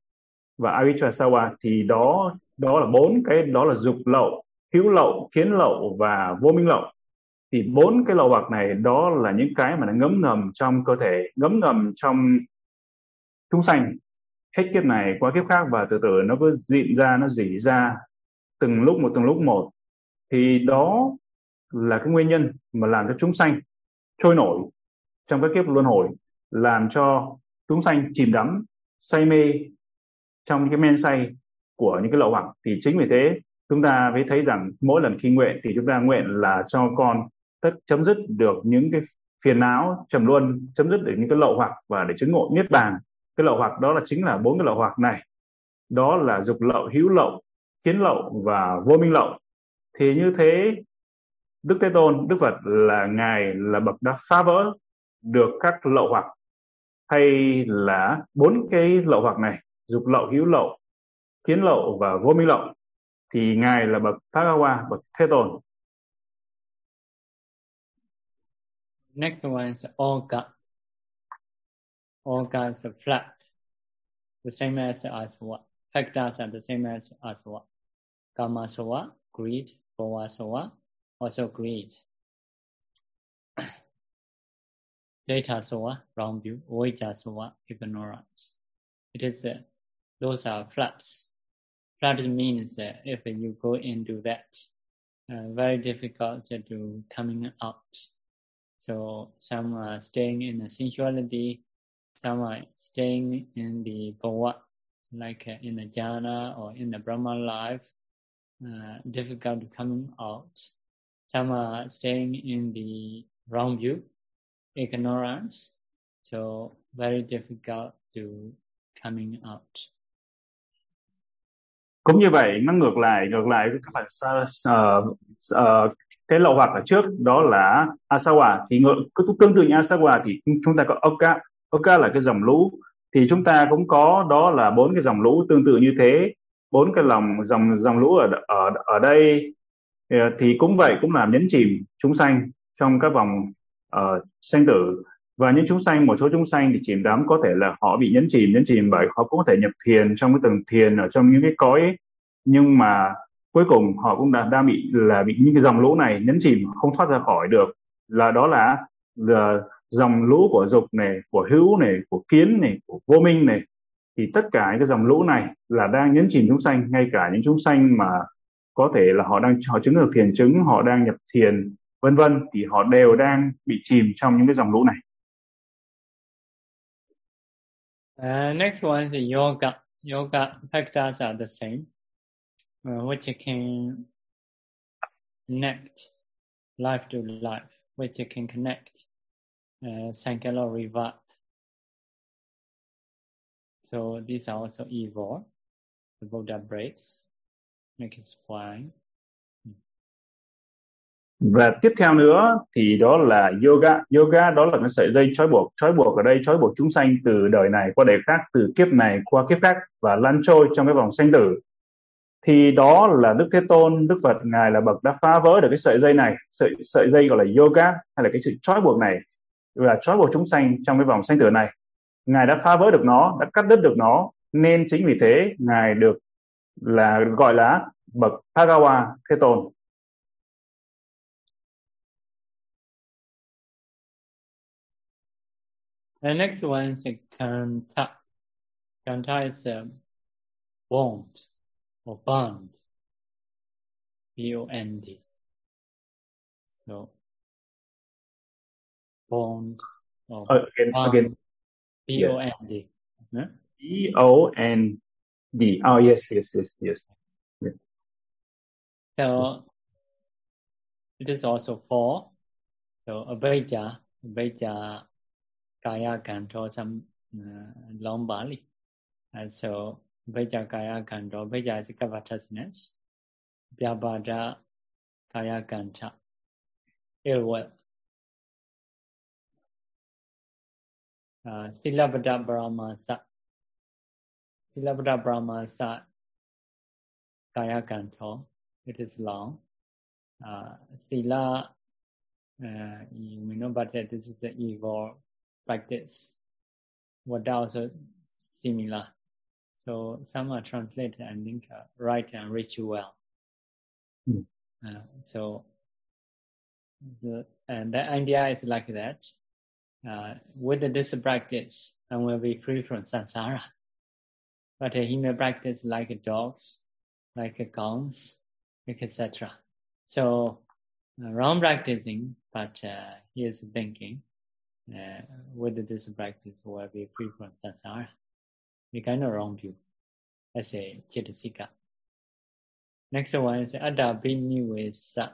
và avijja sawa. Thì đó đó là bốn cái, đó là dục lậu hữu lậu, kiến lậu và vô minh lậu. Thì bốn cái lậu hoặc này, đó là những cái mà nó ngấm ngầm trong cơ thể, ngấm ngầm trong chúng sanh. Hết kiếp này qua kiếp khác và từ từ nó cứ dịn ra, nó dỉ ra từng lúc một, từng lúc một. Thì đó là cái nguyên nhân mà làm cho chúng sanh trôi nổi trong các kiếp luân hồi, làm cho chúng sanh chìm đắm, say mê trong cái men say của những cái lậu hoặc thì chính vì thế, chúng ta mới thấy rằng mỗi lần khi nguyện thì chúng ta nguyện là cho con tất chấm dứt được những cái phiền não trầm luân, chấm dứt được những cái lậu hoặc và để chứng ngộ niết bàn. Cái lậu hoặc đó là chính là bốn cái lậu hoặc này. Đó là dục lậu, hữu lậu, kiến lậu và vô minh lậu. Thì như thế, đức thế tôn, đức phật là ngài là bậc đã phá vỡ được các lậu hoặc, hay là bốn cái lậu hoặc này, dục lậu, hữu lậu kiến lậu và vô minh lậu thì ngài là bậc Thagawa, bậc Thế Tôn. Next one is Oga. Oga is a flat, the same as Aswa. Factors are the same as Aswa. Kamasawa, greed, Bhavasawa, also greed. Data sawa, wrong view, Oija sawa, ignorance. It is, uh, those are flats. That means that if you go into that, uh, very difficult to coming out. So some are staying in the sensuality, some are staying in the bhava, like uh, in the jhana or in the Brahma life, uh, difficult coming out. Some are staying in the wrong view, ignorance, so very difficult to coming out. Cũng như vậy nó ngược lại ngược lại với các bạn uh, uh, cái lậu hoặc ở trước đó là asawa. Thì ngược tương tự như asawa thì chúng ta có oka. Oka là cái dòng lũ. Thì chúng ta cũng có đó là bốn cái dòng lũ tương tự như thế. Bốn cái lòng dòng dòng lũ ở ở ở đây thì cũng vậy cũng làm nhấn chìm chúng sanh trong các vòng ờ, uh, sanh tử và những chúng sanh một số chúng sanh thì chìm đắm có thể là họ bị nhấn chìm nhấn chìm bởi họ cũng có thể nhập thiền trong cái tầng thiền ở trong những cái cõi nhưng mà cuối cùng họ cũng đã đang bị là bị những cái dòng lũ này nhấn chìm không thoát ra khỏi được. Là đó là, là dòng lũ của dục này của hữu này của kiến này của vô minh này. Thì tất cả những cái dòng lũ này là đang nhấn chìm chúng sanh ngay cả những chúng sanh mà có thể là họ đang họ chứng được thiền chứng họ đang nhập thiền vân vân thì họ đều đang bị chìm trong những cái dòng lũ này. Uh, next one is yoga. Yoga factors are the same, uh, which can connect life to life, which can connect uh, Sankara Rivat. So these are also evil. The Buddha breaks, make it spine. Và tiếp theo nữa thì đó là yoga. Yoga đó là cái sợi dây trói buộc. Trói buộc ở đây, trói buộc chúng sanh từ đời này qua đời khác, từ kiếp này qua kiếp khác và lăn trôi trong cái vòng sanh tử. Thì đó là đức thế tôn, đức phật, ngài là bậc đã phá vỡ được cái sợi dây này. Sợi sợi dây gọi là yoga hay là cái sự trói buộc này và trói buộc chúng sanh trong cái vòng sanh tử này. Ngài đã phá vỡ được nó, đã cắt đứt được nó. Nên chính vì thế, ngài được là gọi là bậc Thagawa Thế Tôn. The next one is kanta. Kanta is a bond or bond. B-O-N-D. So, bond or uh, again, bond. again. B-O-N-D. Yeah. B-O-N-D. Oh, yes, yes, yes, yes. Yeah. So, it is also four. So, Abhijja, Abhijja Kaya Kanto, some uh, long Bali. And so Veja Kaya Kanto, Veja is covetousness. Vyabhada Kaya Kanta, ill will. Uh, Silabhada Brahmasa. Silabhada Brahmasa Kaya Kanto, it is long. Uh, Sila, uh, you know, but this is the evil practice. What also similar. So some are translated, I think, uh, right and ritual. Mm. Uh, so the, and the idea is like that. Uh, with this practice, and will be free from samsara. But he may practice like dogs, like gongs, etc. So uh, wrong practicing, but uh, he is thinking uh, with this practice will be free from samsara. We kind of wrong view. as a Chitasika. Next one is Adha Bini with uh,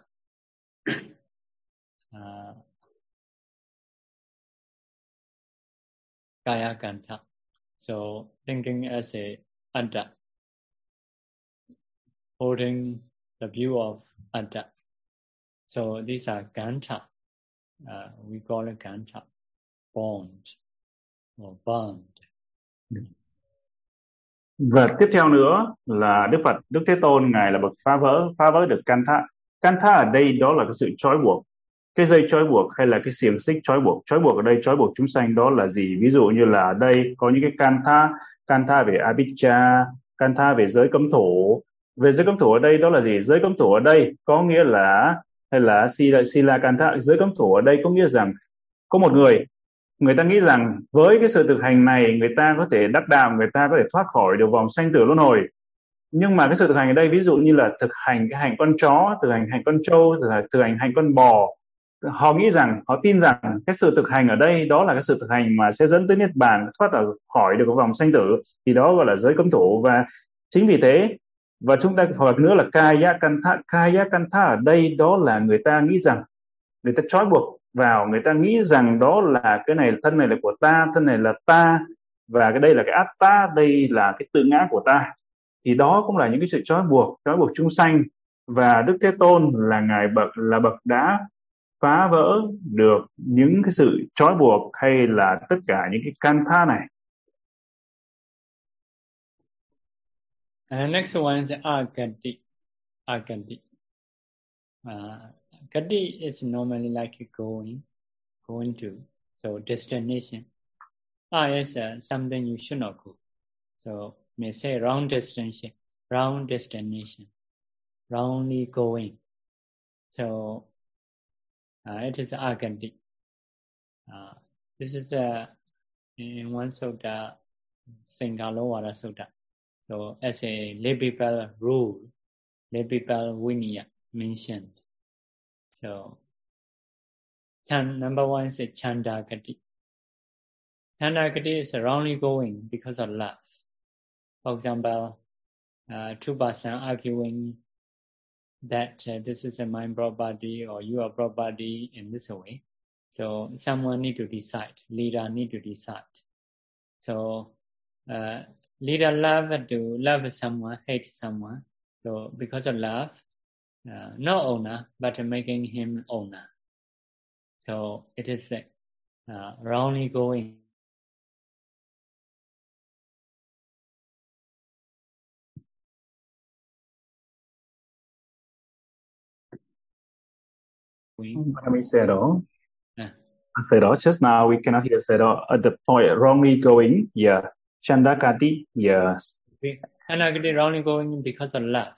kaya kanta. So thinking as a Adha, holding the view of Adha. So these are ganta. Uh, we call it ganta, bond or bond. Và tiếp theo nữa là Đức Phật, Đức Thế Tôn ngài là bậc phá vỡ, phá vỡ được kanta. Kanta ở đây đó là cái sự trói buộc, cái dây trói buộc hay là cái xiềng xích trói buộc. Trói buộc ở đây trói buộc chúng sanh đó là gì? Ví dụ như là ở đây có những cái kanta, kanta về abhijja, kanta về giới cấm thủ. Về giới cấm thủ ở đây đó là gì? Giới cấm thủ ở đây có nghĩa là hay là sila, sila kanta, giới cấm thủ ở đây có nghĩa rằng có một người người ta nghĩ rằng với cái sự thực hành này người ta có thể đắc đạo người ta có thể thoát khỏi được vòng sanh tử luân hồi. Nhưng mà cái sự thực hành ở đây ví dụ như là thực hành cái hành con chó thực hành hành con trâu thực hành, thực hành hành con bò họ nghĩ rằng họ tin rằng cái sự thực hành ở đây đó là cái sự thực hành mà sẽ dẫn tới niết bàn thoát ở khỏi được vòng sanh tử thì đó gọi là giới cấm thủ. Và chính vì thế và chúng ta hoặc nữa là kaya kantha kaya kantha ở đây đó là người ta nghĩ rằng người ta trói buộc vào người ta nghĩ rằng đó là cái này thân này là của ta thân này là ta và cái đây là cái ác ta đây là cái tự ngã của ta thì đó cũng là những cái sự trói buộc trói buộc chúng sanh và đức thế tôn là ngài bậc là bậc đã phá vỡ được những cái sự trói buộc hay là tất cả những cái can tha này And next one is agati. Agati. Uh, gati is normally like going, going to, so destination. Ah, is uh, something you should not go. So may say round destination, round destination, roundly going. So uh, it is agati. Uh, this is uh, in one sutta, Singhalowara Sutta. So as a lay people rule, lay people vinaya mentioned. So number one is chandagati. Chandagati is wrongly going because of love. For example, uh, two person arguing that uh, this is a mind property or you are property in this way. So someone need to decide, leader need to decide. So uh, leader love to love someone, hate someone. So because of love, uh, no owner, but making him owner. So it is uh, wrongly going. Let me say đó. Ah. Just now we cannot hear đó. At the point wrongly going, yeah. Chandakati, yes. Anagati wrongly going because of love.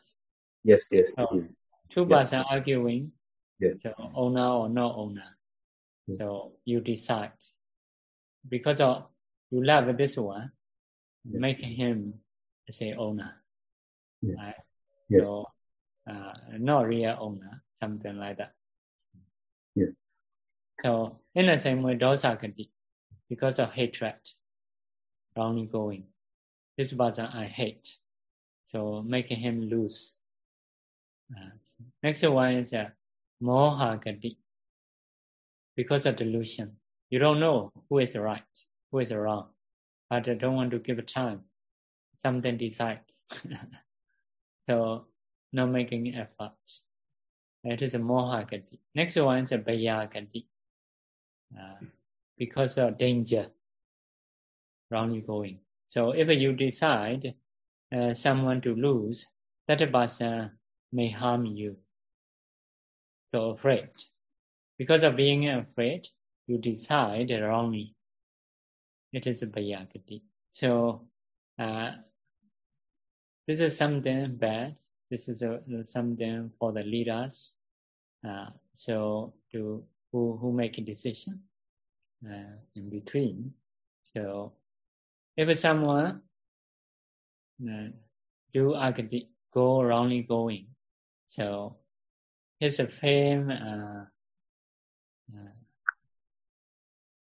Yes, yes. Oh. yes. Two Yeah. person arguing, Yes. so owner or no owner. Mm. So you decide. Because of you love this one, Yeah. make him say owner. Yes. Right? Yes. So uh, not real owner, something like that. Yes. So in the same way, dosakati, because of hatred, wrongly going. This person I hate. So making him lose. Next one is uh, mohagati. Because of delusion. You don't know who is right, who is wrong. But I don't want to give a time. Something decide. so not making effort. It is a moha mohagati. Next one is a bayagati. Uh, because of danger, wrongly going. So if you decide uh, someone to lose, that person may harm you. So afraid. Because of being afraid, you decide wrongly. It is a bayagati. So uh, this is something bad. This is a, something for the leaders. Uh, so to who who make a decision uh, in between. So if someone uh, do agati, go wrongly going, so his fame uh, uh,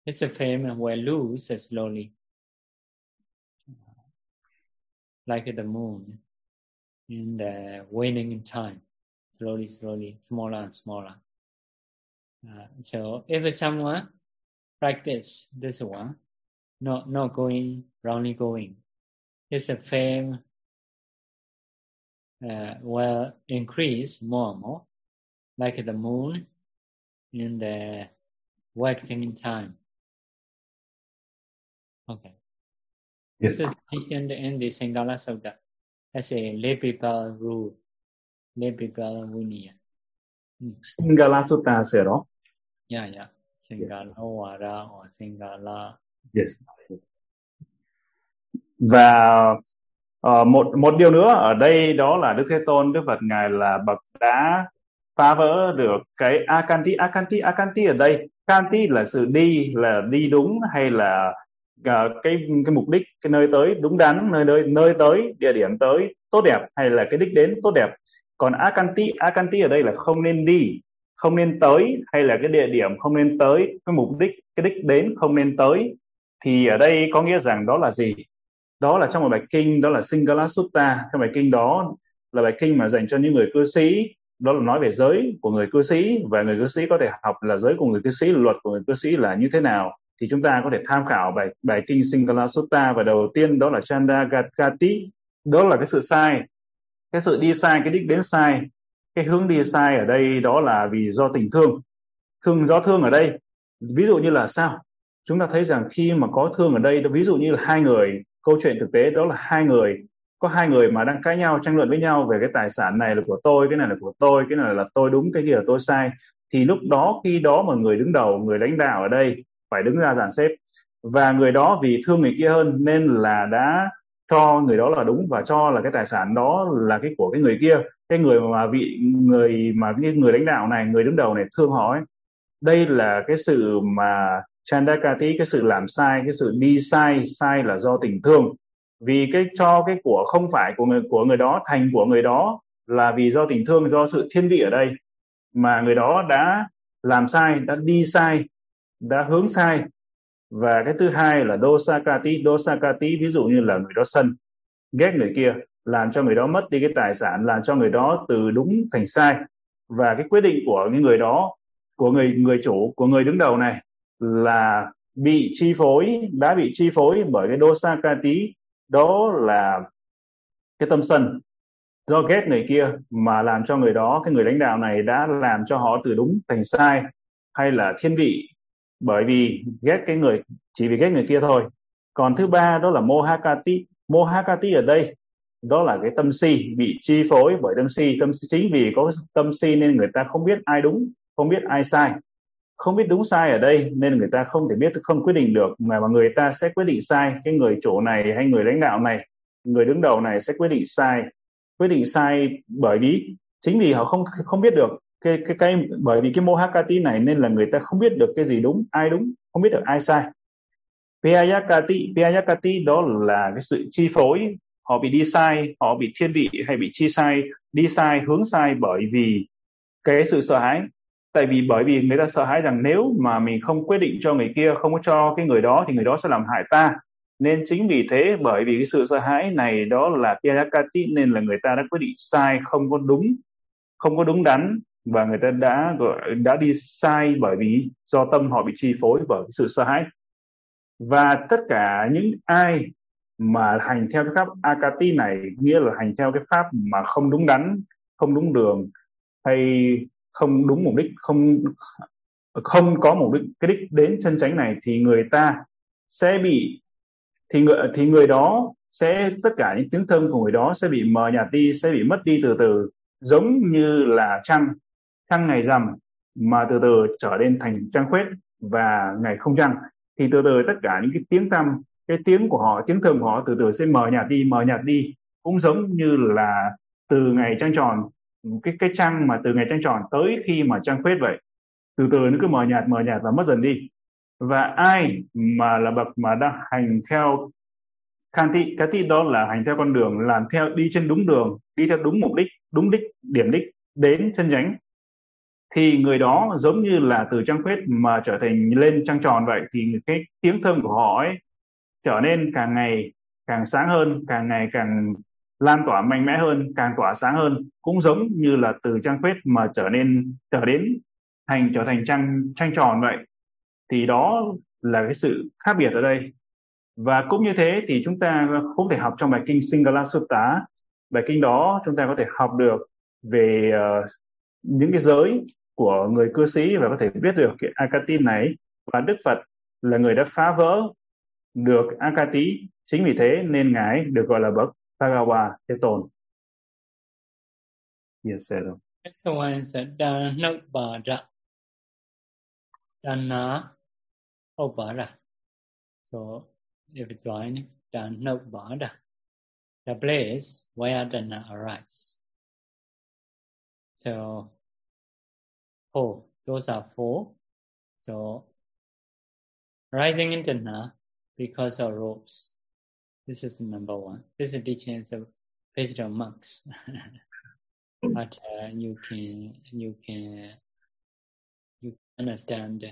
his fame will lose slowly, like the moon in the waning time, slowly, slowly, smaller and smaller. Uh, so if someone practice this one, not not going roundly going. It's a fame uh, will increase more and more, like the moon in the waxing time. Okay. Yes. This is mentioned in the Singala Sutta as a lay people rule, lay people vinaya. Singala Sutta đó. Yeah, yeah. Singala Vara or Singala. Yes. Và uh, một một điều nữa ở đây đó là Đức Thế Tôn Đức Phật ngài là bậc đã phá vỡ được cái akanti. Akanti akanti ở đây kanti là sự đi là đi đúng hay là uh, cái cái mục đích cái nơi tới đúng đắn nơi nơi nơi tới địa điểm tới tốt đẹp hay là cái đích đến tốt đẹp. Còn akanti akanti ở đây là không nên đi không nên tới hay là cái địa điểm không nên tới cái mục đích cái đích đến không nên tới. Thì ở đây có nghĩa rằng đó là gì? Đó là trong một bài kinh, đó là Singala Sutta. Trong bài kinh đó là bài kinh mà dành cho những người cư sĩ. Đó là nói về giới của người cư sĩ. Và người cư sĩ có thể học là giới của người cư sĩ, luật của người cư sĩ là như thế nào. Thì chúng ta có thể tham khảo bài bài kinh Singala Sutta. Và đầu tiên đó là Chandagati đó là cái sự sai. Cái sự đi sai, cái đích đến sai. Cái hướng đi sai ở đây đó là vì do tình thương. Thương, do thương ở đây. Ví dụ như là sao? Chúng ta thấy rằng khi mà có thương ở đây, ví dụ như là hai người câu chuyện thực tế đó là hai người, có hai người mà đang cãi nhau, tranh luận với nhau về cái tài sản này là của tôi, cái này là của tôi, cái này là tôi đúng, cái kia là tôi sai. Thì lúc đó khi đó mà người đứng đầu, người lãnh đạo ở đây phải đứng ra giàn xếp. Và người đó vì thương người kia hơn nên là đã cho người đó là đúng và cho là cái tài sản đó là cái của cái người kia. Cái người mà vị người mà cái người lãnh đạo này, người đứng đầu này thương họ ấy. Đây là cái sự mà Chandakati cái sự làm sai, cái sự đi sai sai là do tình thương. Vì cái cho cái của không phải của người của người đó, thành của người đó là vì do tình thương, do sự thiên vị ở đây. Mà người đó đã làm sai, đã đi sai, đã hướng sai. Và cái thứ hai là dosakati. Dosakati ví dụ như là người đó sân, ghét người kia, làm cho người đó mất đi cái tài sản, làm cho người đó từ đúng thành sai. Và cái quyết định của những người đó, của người người chủ, của người đứng đầu này là bị chi phối, đã bị chi phối bởi cái dosa kati đó là cái tâm sân do ghét người kia mà làm cho người đó, cái người lãnh đạo này đã làm cho họ từ đúng thành sai hay là thiên vị. Bởi vì ghét cái người, chỉ vì ghét người kia thôi. Còn thứ ba đó là mohakati. Mohakati ở đây, đó là cái tâm si, bị chi phối bởi tâm si. Tâm si, chính vì có tâm si nên người ta không biết ai đúng, không biết ai sai không biết đúng sai ở đây nên người ta không thể biết không quyết định được mà người ta sẽ quyết định sai. Cái người chủ này hay người lãnh đạo này người đứng đầu này sẽ quyết định sai. Quyết định sai bởi vì chính vì họ không không biết được cái cái cái bởi vì cái mohakati này nên là người ta không biết được cái gì đúng ai đúng không biết được ai sai. Piyakati, Piyakati đó là cái sự chi phối. Họ bị đi sai họ bị thiên vị hay bị chi sai đi sai hướng sai bởi vì cái sự sợ hãi tại vì bởi vì người ta sợ hãi rằng nếu mà mình không quyết định cho người kia, không có cho cái người đó thì người đó sẽ làm hại ta. Nên chính vì thế, bởi vì cái sự sợ hãi này đó là Piyakati nên là người ta đã quyết định sai, không có đúng, không có đúng đắn, và người ta đã đã đi sai bởi vì do tâm họ bị chi phối bởi sự sợ hãi. Và tất cả những ai mà hành theo cái pháp akati này, nghĩa là hành theo cái pháp mà không đúng đắn, không đúng đường, hay không đúng mục đích, không không có mục đích, cái đích đến chân chánh này thì người ta sẽ bị, thì người thì người đó sẽ, tất cả những tiếng thơm của người đó sẽ bị mờ nhạt đi, sẽ bị mất đi từ từ, giống như là trăng. Trăng ngày rằm mà từ từ trở nên thành trăng khuyết và ngày không trăng. Thì từ từ tất cả những cái tiếng tăm, cái tiếng của họ, tiếng thơm của họ từ từ sẽ mờ nhạt đi, mờ nhạt đi. Cũng giống như là từ ngày trăng tròn cái cái trăng mà từ ngày trăng tròn tới khi mà trăng khuyết vậy, từ từ nó cứ mờ nhạt mờ nhạt và mất dần đi. Và ai mà là bậc mà đang hành theo kanti thị? Đó là hành theo con đường làm theo, đi trên đúng đường, đi theo đúng mục đích, đúng đích, điểm đích, đến chân nhánh. Thì người đó giống như là từ trăng khuyết mà trở thành lên trăng tròn vậy, thì cái tiếng thơm của họ ấy trở nên càng ngày càng sáng hơn, càng ngày càng lan tỏa mạnh mẽ hơn càng tỏa sáng hơn cũng giống như là từ trang khuyết mà trở nên trở đến thành trở thành trăng trăng tròn vậy. Thì đó là cái sự khác biệt ở đây. Và cũng như thế thì chúng ta không thể học trong bài kinh Singala Sutta. Bài kinh đó chúng ta có thể học được về uh, những cái giới của người cư sĩ và có thể biết được cái Akatin này. Và Đức Phật là người đã phá vỡ được Akati. Chính vì thế nên ngài được gọi là bậc Tagawa Thế Yes, sir. Next one is Dhanabhara. Dana Obara. So if you join Dhanabhara, the place where Dana arises. So four, those are four. So rising in Dana because of ropes. This is number one. This is teachings of based on monks. but uh, you can you can you understand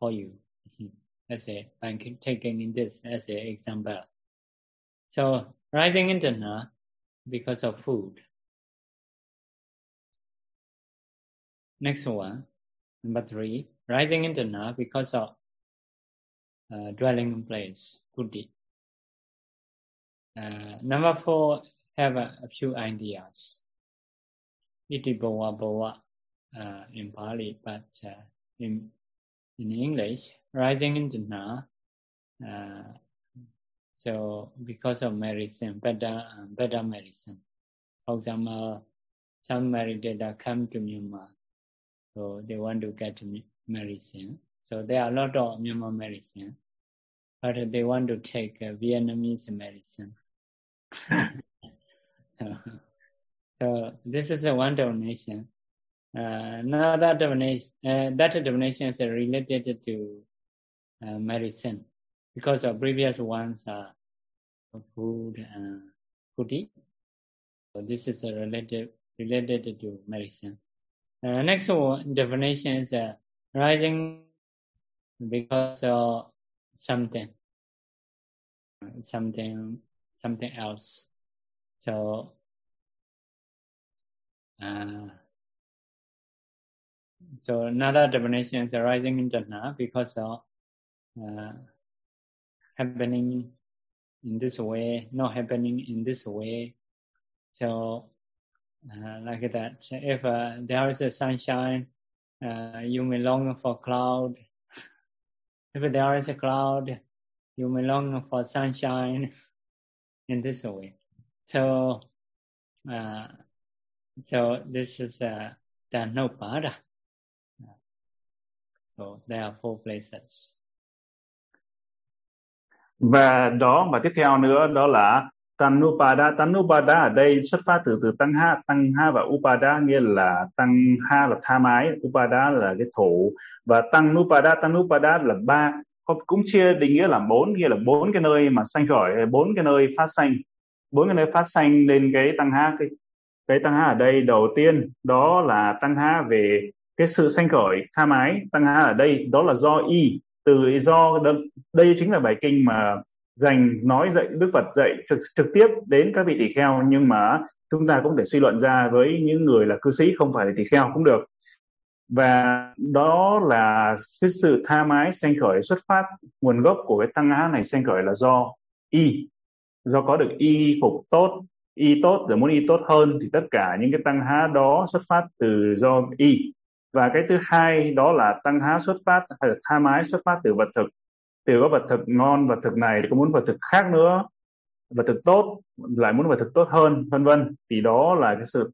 for you as a I'm taking in this as an example. So rising internet because of food. Next one, number three, rising internet because of uh, dwelling place, kuti. Uh, number four, have a, a few ideas. Iti Bhawa Bhawa uh, in Pali, but uh, in in English, rising in Na. Uh, so because of medicine, better uh, better medicine. For example, some married meditator come to Myanmar, so they want to get medicine. So there are a lot of Myanmar medicine, but they want to take uh, Vietnamese medicine. So, so this is a one donation. Uh, another donation, uh, that donation is related to uh, medicine because of previous ones are food and foodie. So this is related related to medicine. Uh, next one definition is uh, rising because of something, something, something else. So uh, so another definition is arising in jhana because of uh, happening in this way, not happening in this way. So uh, like that. If uh, there is a sunshine, uh, you may long for cloud. if there is a cloud, you may long for sunshine in this way. So uh, So this is uh, Dhanopara. So there are four places. Và đó và tiếp theo nữa đó là Tanupada. Tanupada ở đây xuất phát từ từ Tăng Ha. Tăng Ha và Upada nghĩa là Tăng Ha là tha mái, Upada là cái thủ. Và Tăng Nupada, Tanupada là ba cũng chia định nghĩa là bốn nghĩa là bốn cái nơi mà sanh khởi bốn cái nơi phát sanh. Bốn cái nơi phát sanh lên cái tăng ha cái cái tăng ha ở đây đầu tiên đó là tăng ha về cái sự sanh khởi tha mái. Tăng ha ở đây đó là do y từ do đây chính là bài kinh mà dành nói dạy Đức Phật dạy trực, trực tiếp đến các vị tỳ kheo nhưng mà chúng ta cũng thể suy luận ra với những người là cư sĩ không phải là tỳ kheo cũng được và đó là cái sự tha mái sanh khởi xuất phát, nguồn gốc của cái tăng á này sanh khởi là do y. Do có được y phục tốt, y tốt, rồi muốn y tốt hơn thì tất cả những cái tăng há đó xuất phát từ do y. Và cái thứ hai đó là tăng há xuất phát, hay là tha mái xuất phát từ vật thực. Từ có vật thực ngon, vật thực này, thì có muốn vật thực khác nữa, vật thực tốt, lại muốn vật thực tốt hơn, vân vân. Thì đó là cái sự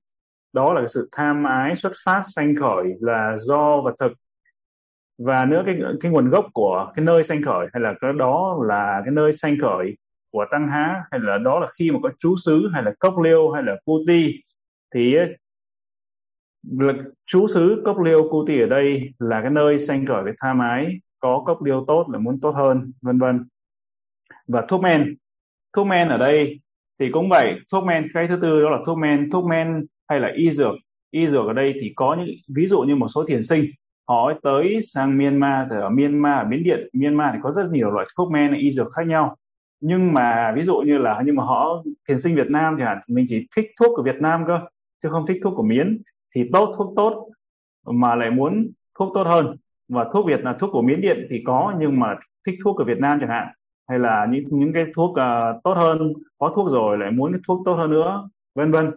đó là cái sự tham ái xuất phát sanh khởi là do vật thực. Và nữa cái cái nguồn gốc của cái nơi sanh khởi hay là cái đó là cái nơi sanh khởi của tăng há, hay là đó là khi mà có chú xứ hay là cốc liêu hay là cu ti, thì ờ, là chú xứ cốc liêu, cu ti ở đây là cái nơi sanh khởi cái tham ái, có cốc liêu tốt là muốn tốt hơn, vân vân. Và thuốc men. Thuốc men ở đây thì cũng vậy. Thuốc men, cái thứ tư đó là thuốc men. Thuốc men hay là y dược. Y dược ở đây thì có những ví dụ như một số thiền sinh họ tới sang Myanmar thì ở Myanmar ở Miến Điện. Myanmar thì có rất nhiều loại thuốc men y dược khác nhau. Nhưng mà ví dụ như là nhưng mà họ thiền sinh Việt Nam thì mình chỉ thích thuốc của Việt Nam cơ chứ không thích thuốc của Miến. Thì tốt thuốc tốt mà lại muốn thuốc tốt hơn. Và thuốc Việt là thuốc của Miến Điện thì có nhưng mà thích thuốc của Việt Nam chẳng hạn. Hay là những những cái thuốc uh, tốt hơn có thuốc rồi lại muốn cái thuốc tốt hơn nữa vân vân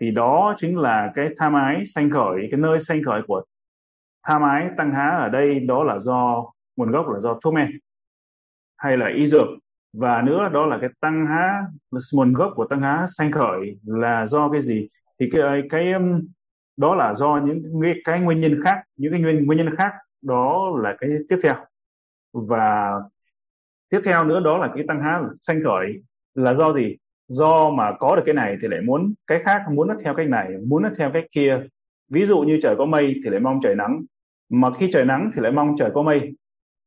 thì đó chính là cái tham ái sanh khởi cái nơi sanh khởi của tham ái tăng há ở đây đó là do nguồn gốc là do thuốc men hay là y dược. Và nữa đó là cái tăng há nguồn gốc của tăng há sanh khởi là do cái gì? Thì cái cái um, đó là do những cái, cái nguyên nhân khác những cái nguyên nguyên nhân khác đó là cái tiếp theo. Và tiếp theo nữa đó là cái tăng há sanh khởi là do gì? Do mà có được cái này thì lại muốn cái khác muốn nó theo cách này muốn nó theo cách kia. Ví dụ như trời có mây thì lại mong trời nắng. Mà khi trời nắng thì lại mong trời có mây.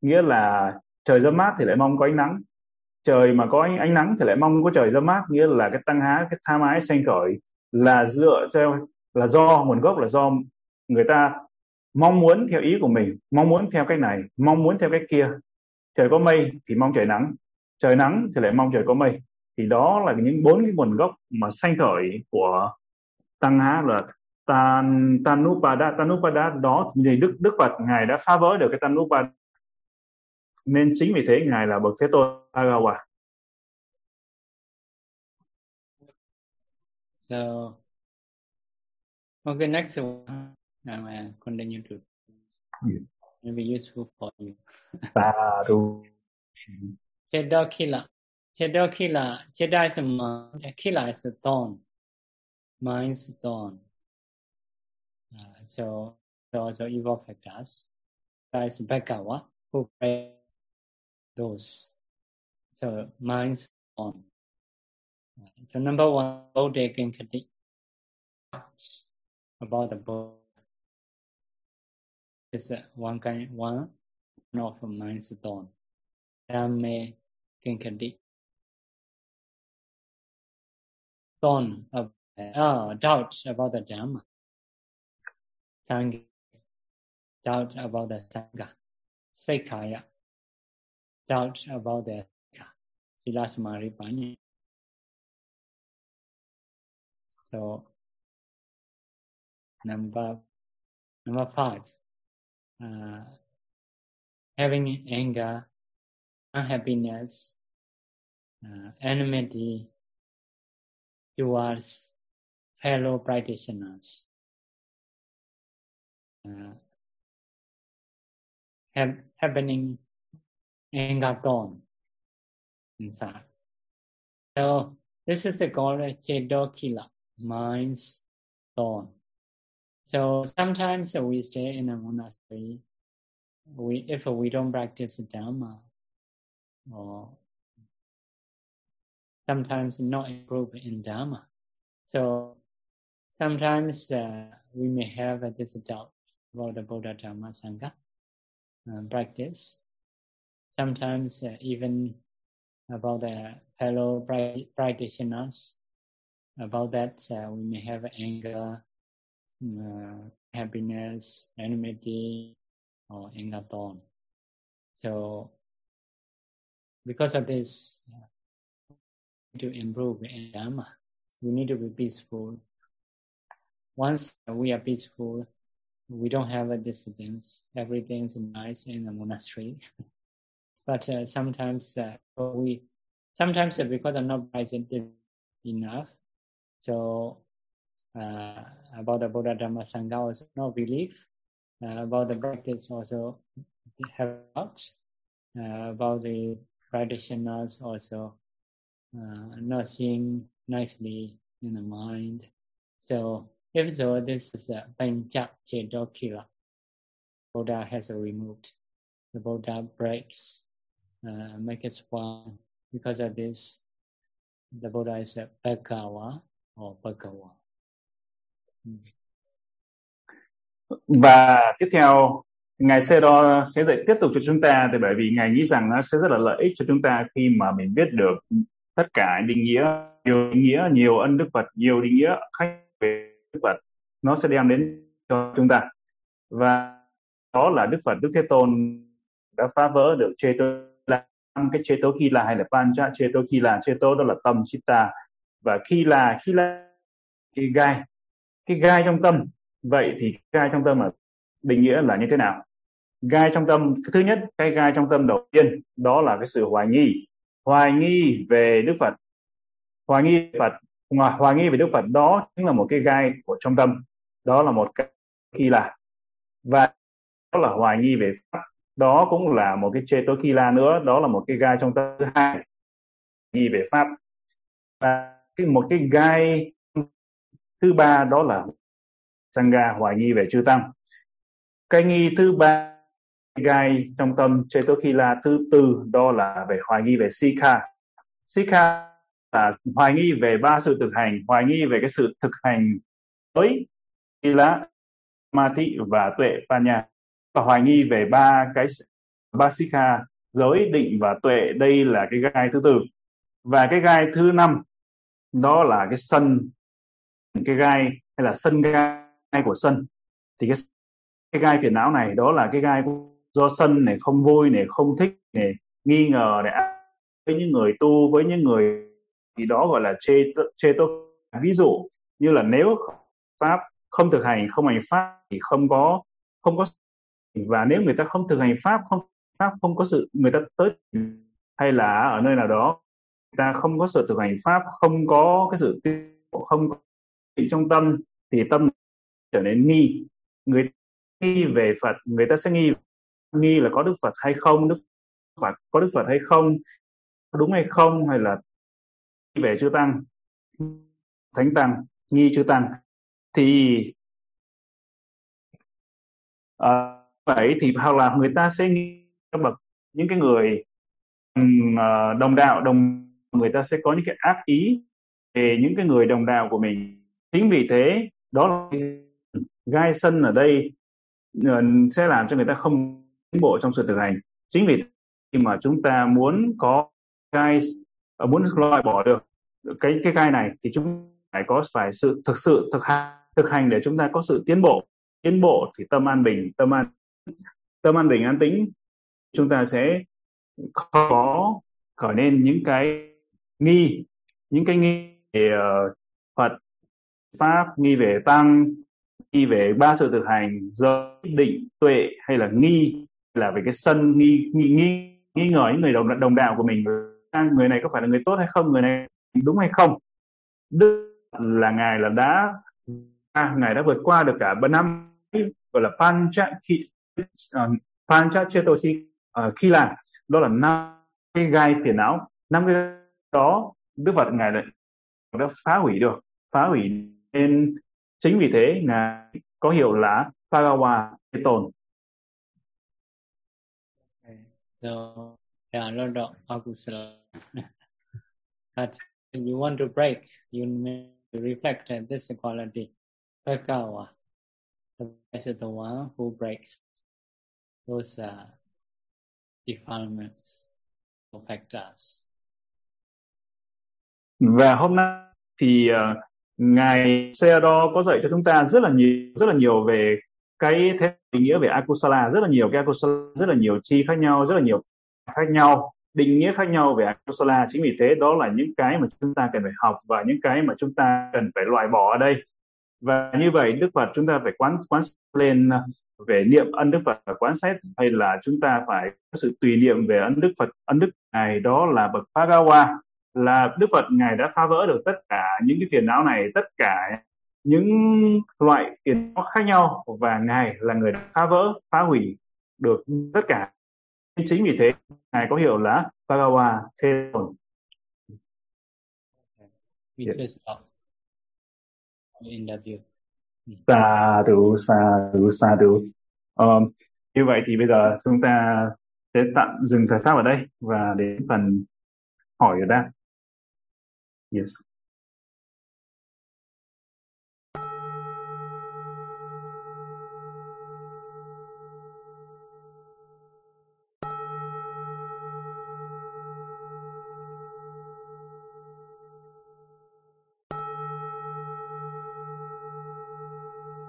Nghĩa là trời dâm mát thì lại mong có ánh nắng. Trời mà có ánh, ánh nắng thì lại mong có trời dâm mát. Nghĩa là cái tăng há cái tham ái sanh khởi là dựa theo là do nguồn gốc là do người ta mong muốn theo ý của mình mong muốn theo cách này mong muốn theo cách kia. Trời có mây thì mong trời nắng. Trời nắng thì lại mong trời có mây thì đó là những bốn cái nguồn gốc mà sanh khởi của tăng há là tan tanupada. Tanupada đó thì đức đức phật ngài đã phá vỡ được cái tanupada. Nên chính vì thế ngài là bậc thế tôn Bhagawa so okay next one. I'm uh, continue to yes. maybe useful for you. Sadhu Chedakila Chedakila Cheda is a mind Kila is a thorn mind à, is a thorn uh, so so also evil factors that is Bhagawa who those. So minds Uh, So number one, Bodhi Gankati, about the Bodhi. It's uh, one kind one of mind's dawn. Dhamme Gankati. Thorn of uh, doubt about the Dhamma. Sangha. Doubt about the Sangha. Sekaya doubt about the Sila Samadhi Panya. So number number five, uh, having anger, unhappiness, uh, enmity towards fellow practitioners. Uh, have, happening in got in fact. So this is called a Chedokila, mind's dawn. So sometimes we stay in a monastery. We if we don't practice Dhamma, or sometimes not improve in Dharma. So sometimes uh, we may have uh, this doubt about the Buddha Dharma Sangha uh, practice sometimes uh, even about the fellow practitioners. About that, uh, we may have anger, uh, happiness, enmity, or anger thorn. So, because of this, to improve in Dhamma, we need to be peaceful. Once we are peaceful, we don't have a distance. Everything's nice in the monastery. but uh, sometimes uh, we sometimes uh, because I'm not present enough, so uh, about the Buddha Dhamma Sangha also no belief uh, about the practice also have not uh, about the practitioners also Uh, not seeing nicely in the mind. So if so, this is a Pancha Chedokila. Buddha has removed. The Buddha breaks uh, make us one. Because of this, the Buddha is a Bhagawa or Bhagawa. Hmm. Và tiếp theo, Ngài Sê Đo sẽ dạy tiếp tục cho chúng ta thì bởi vì Ngài nghĩ rằng nó sẽ rất là lợi ích cho chúng ta khi mà mình biết được tất cả định nghĩa, nhiều định nghĩa, nhiều ân Đức Phật, nhiều định nghĩa khách về Đức Phật, nó sẽ đem đến cho chúng ta. Và đó là Đức Phật, Đức Thế Tôn đã phá vỡ được chế tố là cái chế tố khi là hay là pancha chế tố khi là chế tố đó là tâm chitta. Và khi là khi là cái gai. Cái gai trong tâm. Vậy thì gai trong tâm là định nghĩa là như thế nào? Gai trong tâm thứ nhất cái gai trong tâm đầu tiên đó là cái sự hoài nghi hoài nghi về Đức Phật. Hoài nghi về Phật hoài nghi về Đức Phật đó chính là một cái gai của trong tâm. Đó là một cái khi là và đó là hoài nghi về pháp. Đó cũng là một cái chê tối khi la nữa. Đó là một cái gai trong tâm thứ hai. Nghi về pháp. Và cái, một cái gai thứ ba đó là sangha, hoài nghi về chư tăng. Cái nghi thứ ba gai trong tâm Chetokila thứ tư đó là về hoài nghi về Sikha. Sikha là hoài nghi về ba sự thực hành, hoài nghi về cái sự thực hành với Sila, Mati và tuệ Panya và hoài nghi về ba cái ba Sikha giới định và tuệ. Đây là cái gai thứ tư. Và cái gai thứ năm đó là cái sân. Cái gai hay là sân gai của sân. Thì cái cái gai phiền não này đó là cái gai do sân này không vui này, không thích này, nghi ngờ này với những người tu, với những người thì đó gọi là chê chê tốt. Ví dụ như là nếu pháp không thực hành, không hành pháp thì không có không có và nếu người ta không thực hành pháp, không pháp không có sự, người ta tới hay là ở nơi nào đó, người ta không có sự thực hành pháp, không có cái sự không có trong tâm, thì tâm trở nên nghi. Người nghi về Phật, người ta sẽ nghi nghi là có Đức Phật hay không Đức Phật có Đức Phật hay không đúng hay không hay là về chư tăng thánh tăng nghi chư tăng. Thì à, vậy thì hoặc là người ta sẽ nghi các bậc những cái người ờ, đồng đạo đồng người ta sẽ có những cái ác ý về những cái người đồng đạo của mình. Chính vì thế đó là gai sân ở đây ờ, sẽ làm cho người ta không bộ trong sự thực hành. Chính vì khi mà chúng ta muốn có gai ờ, muốn loại bỏ được cái cái gai này thì chúng phải có phải sự thực sự thực hành thực hành để chúng ta có sự tiến bộ. Tiến bộ thì tâm an bình tâm an tâm an bình an tĩnh. Chúng ta sẽ có khởi nên những cái nghi những cái nghi về uh, Phật pháp nghi về tăng nghi về ba sự thực hành giới định tuệ hay là nghi là về cái sân nghi nghi nghi, nghi ngờ những người đồng đồng đạo của mình người này có phải là người tốt hay không người này đúng hay không đức là ngài là đã à, ngài đã vượt qua được cả ba năm gọi là pancha à, khi uh, pancha chetosi uh, à, khi là đó là năm cái gai phiền não năm cái đó đức phật ngài đã, đã phá hủy được phá hủy nên chính vì thế ngài có hiệu là Pagawa Tồn. So there a lot of akusala. but you want to break, you need to reflect on this quality. Pagawa. Is the one who breaks those uh, defilements of factors. Và hôm nay thì uh, ngài Sayadaw có dạy cho chúng ta rất là nhiều rất là nhiều về cái thế định nghĩa về akusala rất là nhiều, cái akusala rất là nhiều chi khác nhau, rất là nhiều khác nhau, định nghĩa khác nhau về akusala chính vì thế, đó là những cái mà chúng ta cần phải học và những cái mà chúng ta cần phải loại bỏ ở đây. Và như vậy, Đức Phật chúng ta phải quán quán lên à, về niệm ân Đức Phật và quán xét hay là chúng ta phải có sự tùy niệm về ân Đức Phật, ân Đức này đó là bậc Phagawa là Đức Phật ngài đã phá vỡ được tất cả những cái phiền não này, tất cả những loại phiền não khác nhau và ngài là người đã phá vỡ phá hủy được tất cả. Chính vì thế ngài có hiệu là Bhagawa Thế Tồn Sa đủ sa đủ sa đủ um, như vậy thì bây giờ chúng ta sẽ tạm dừng thời gian ở đây và đến phần hỏi ở đây. Yes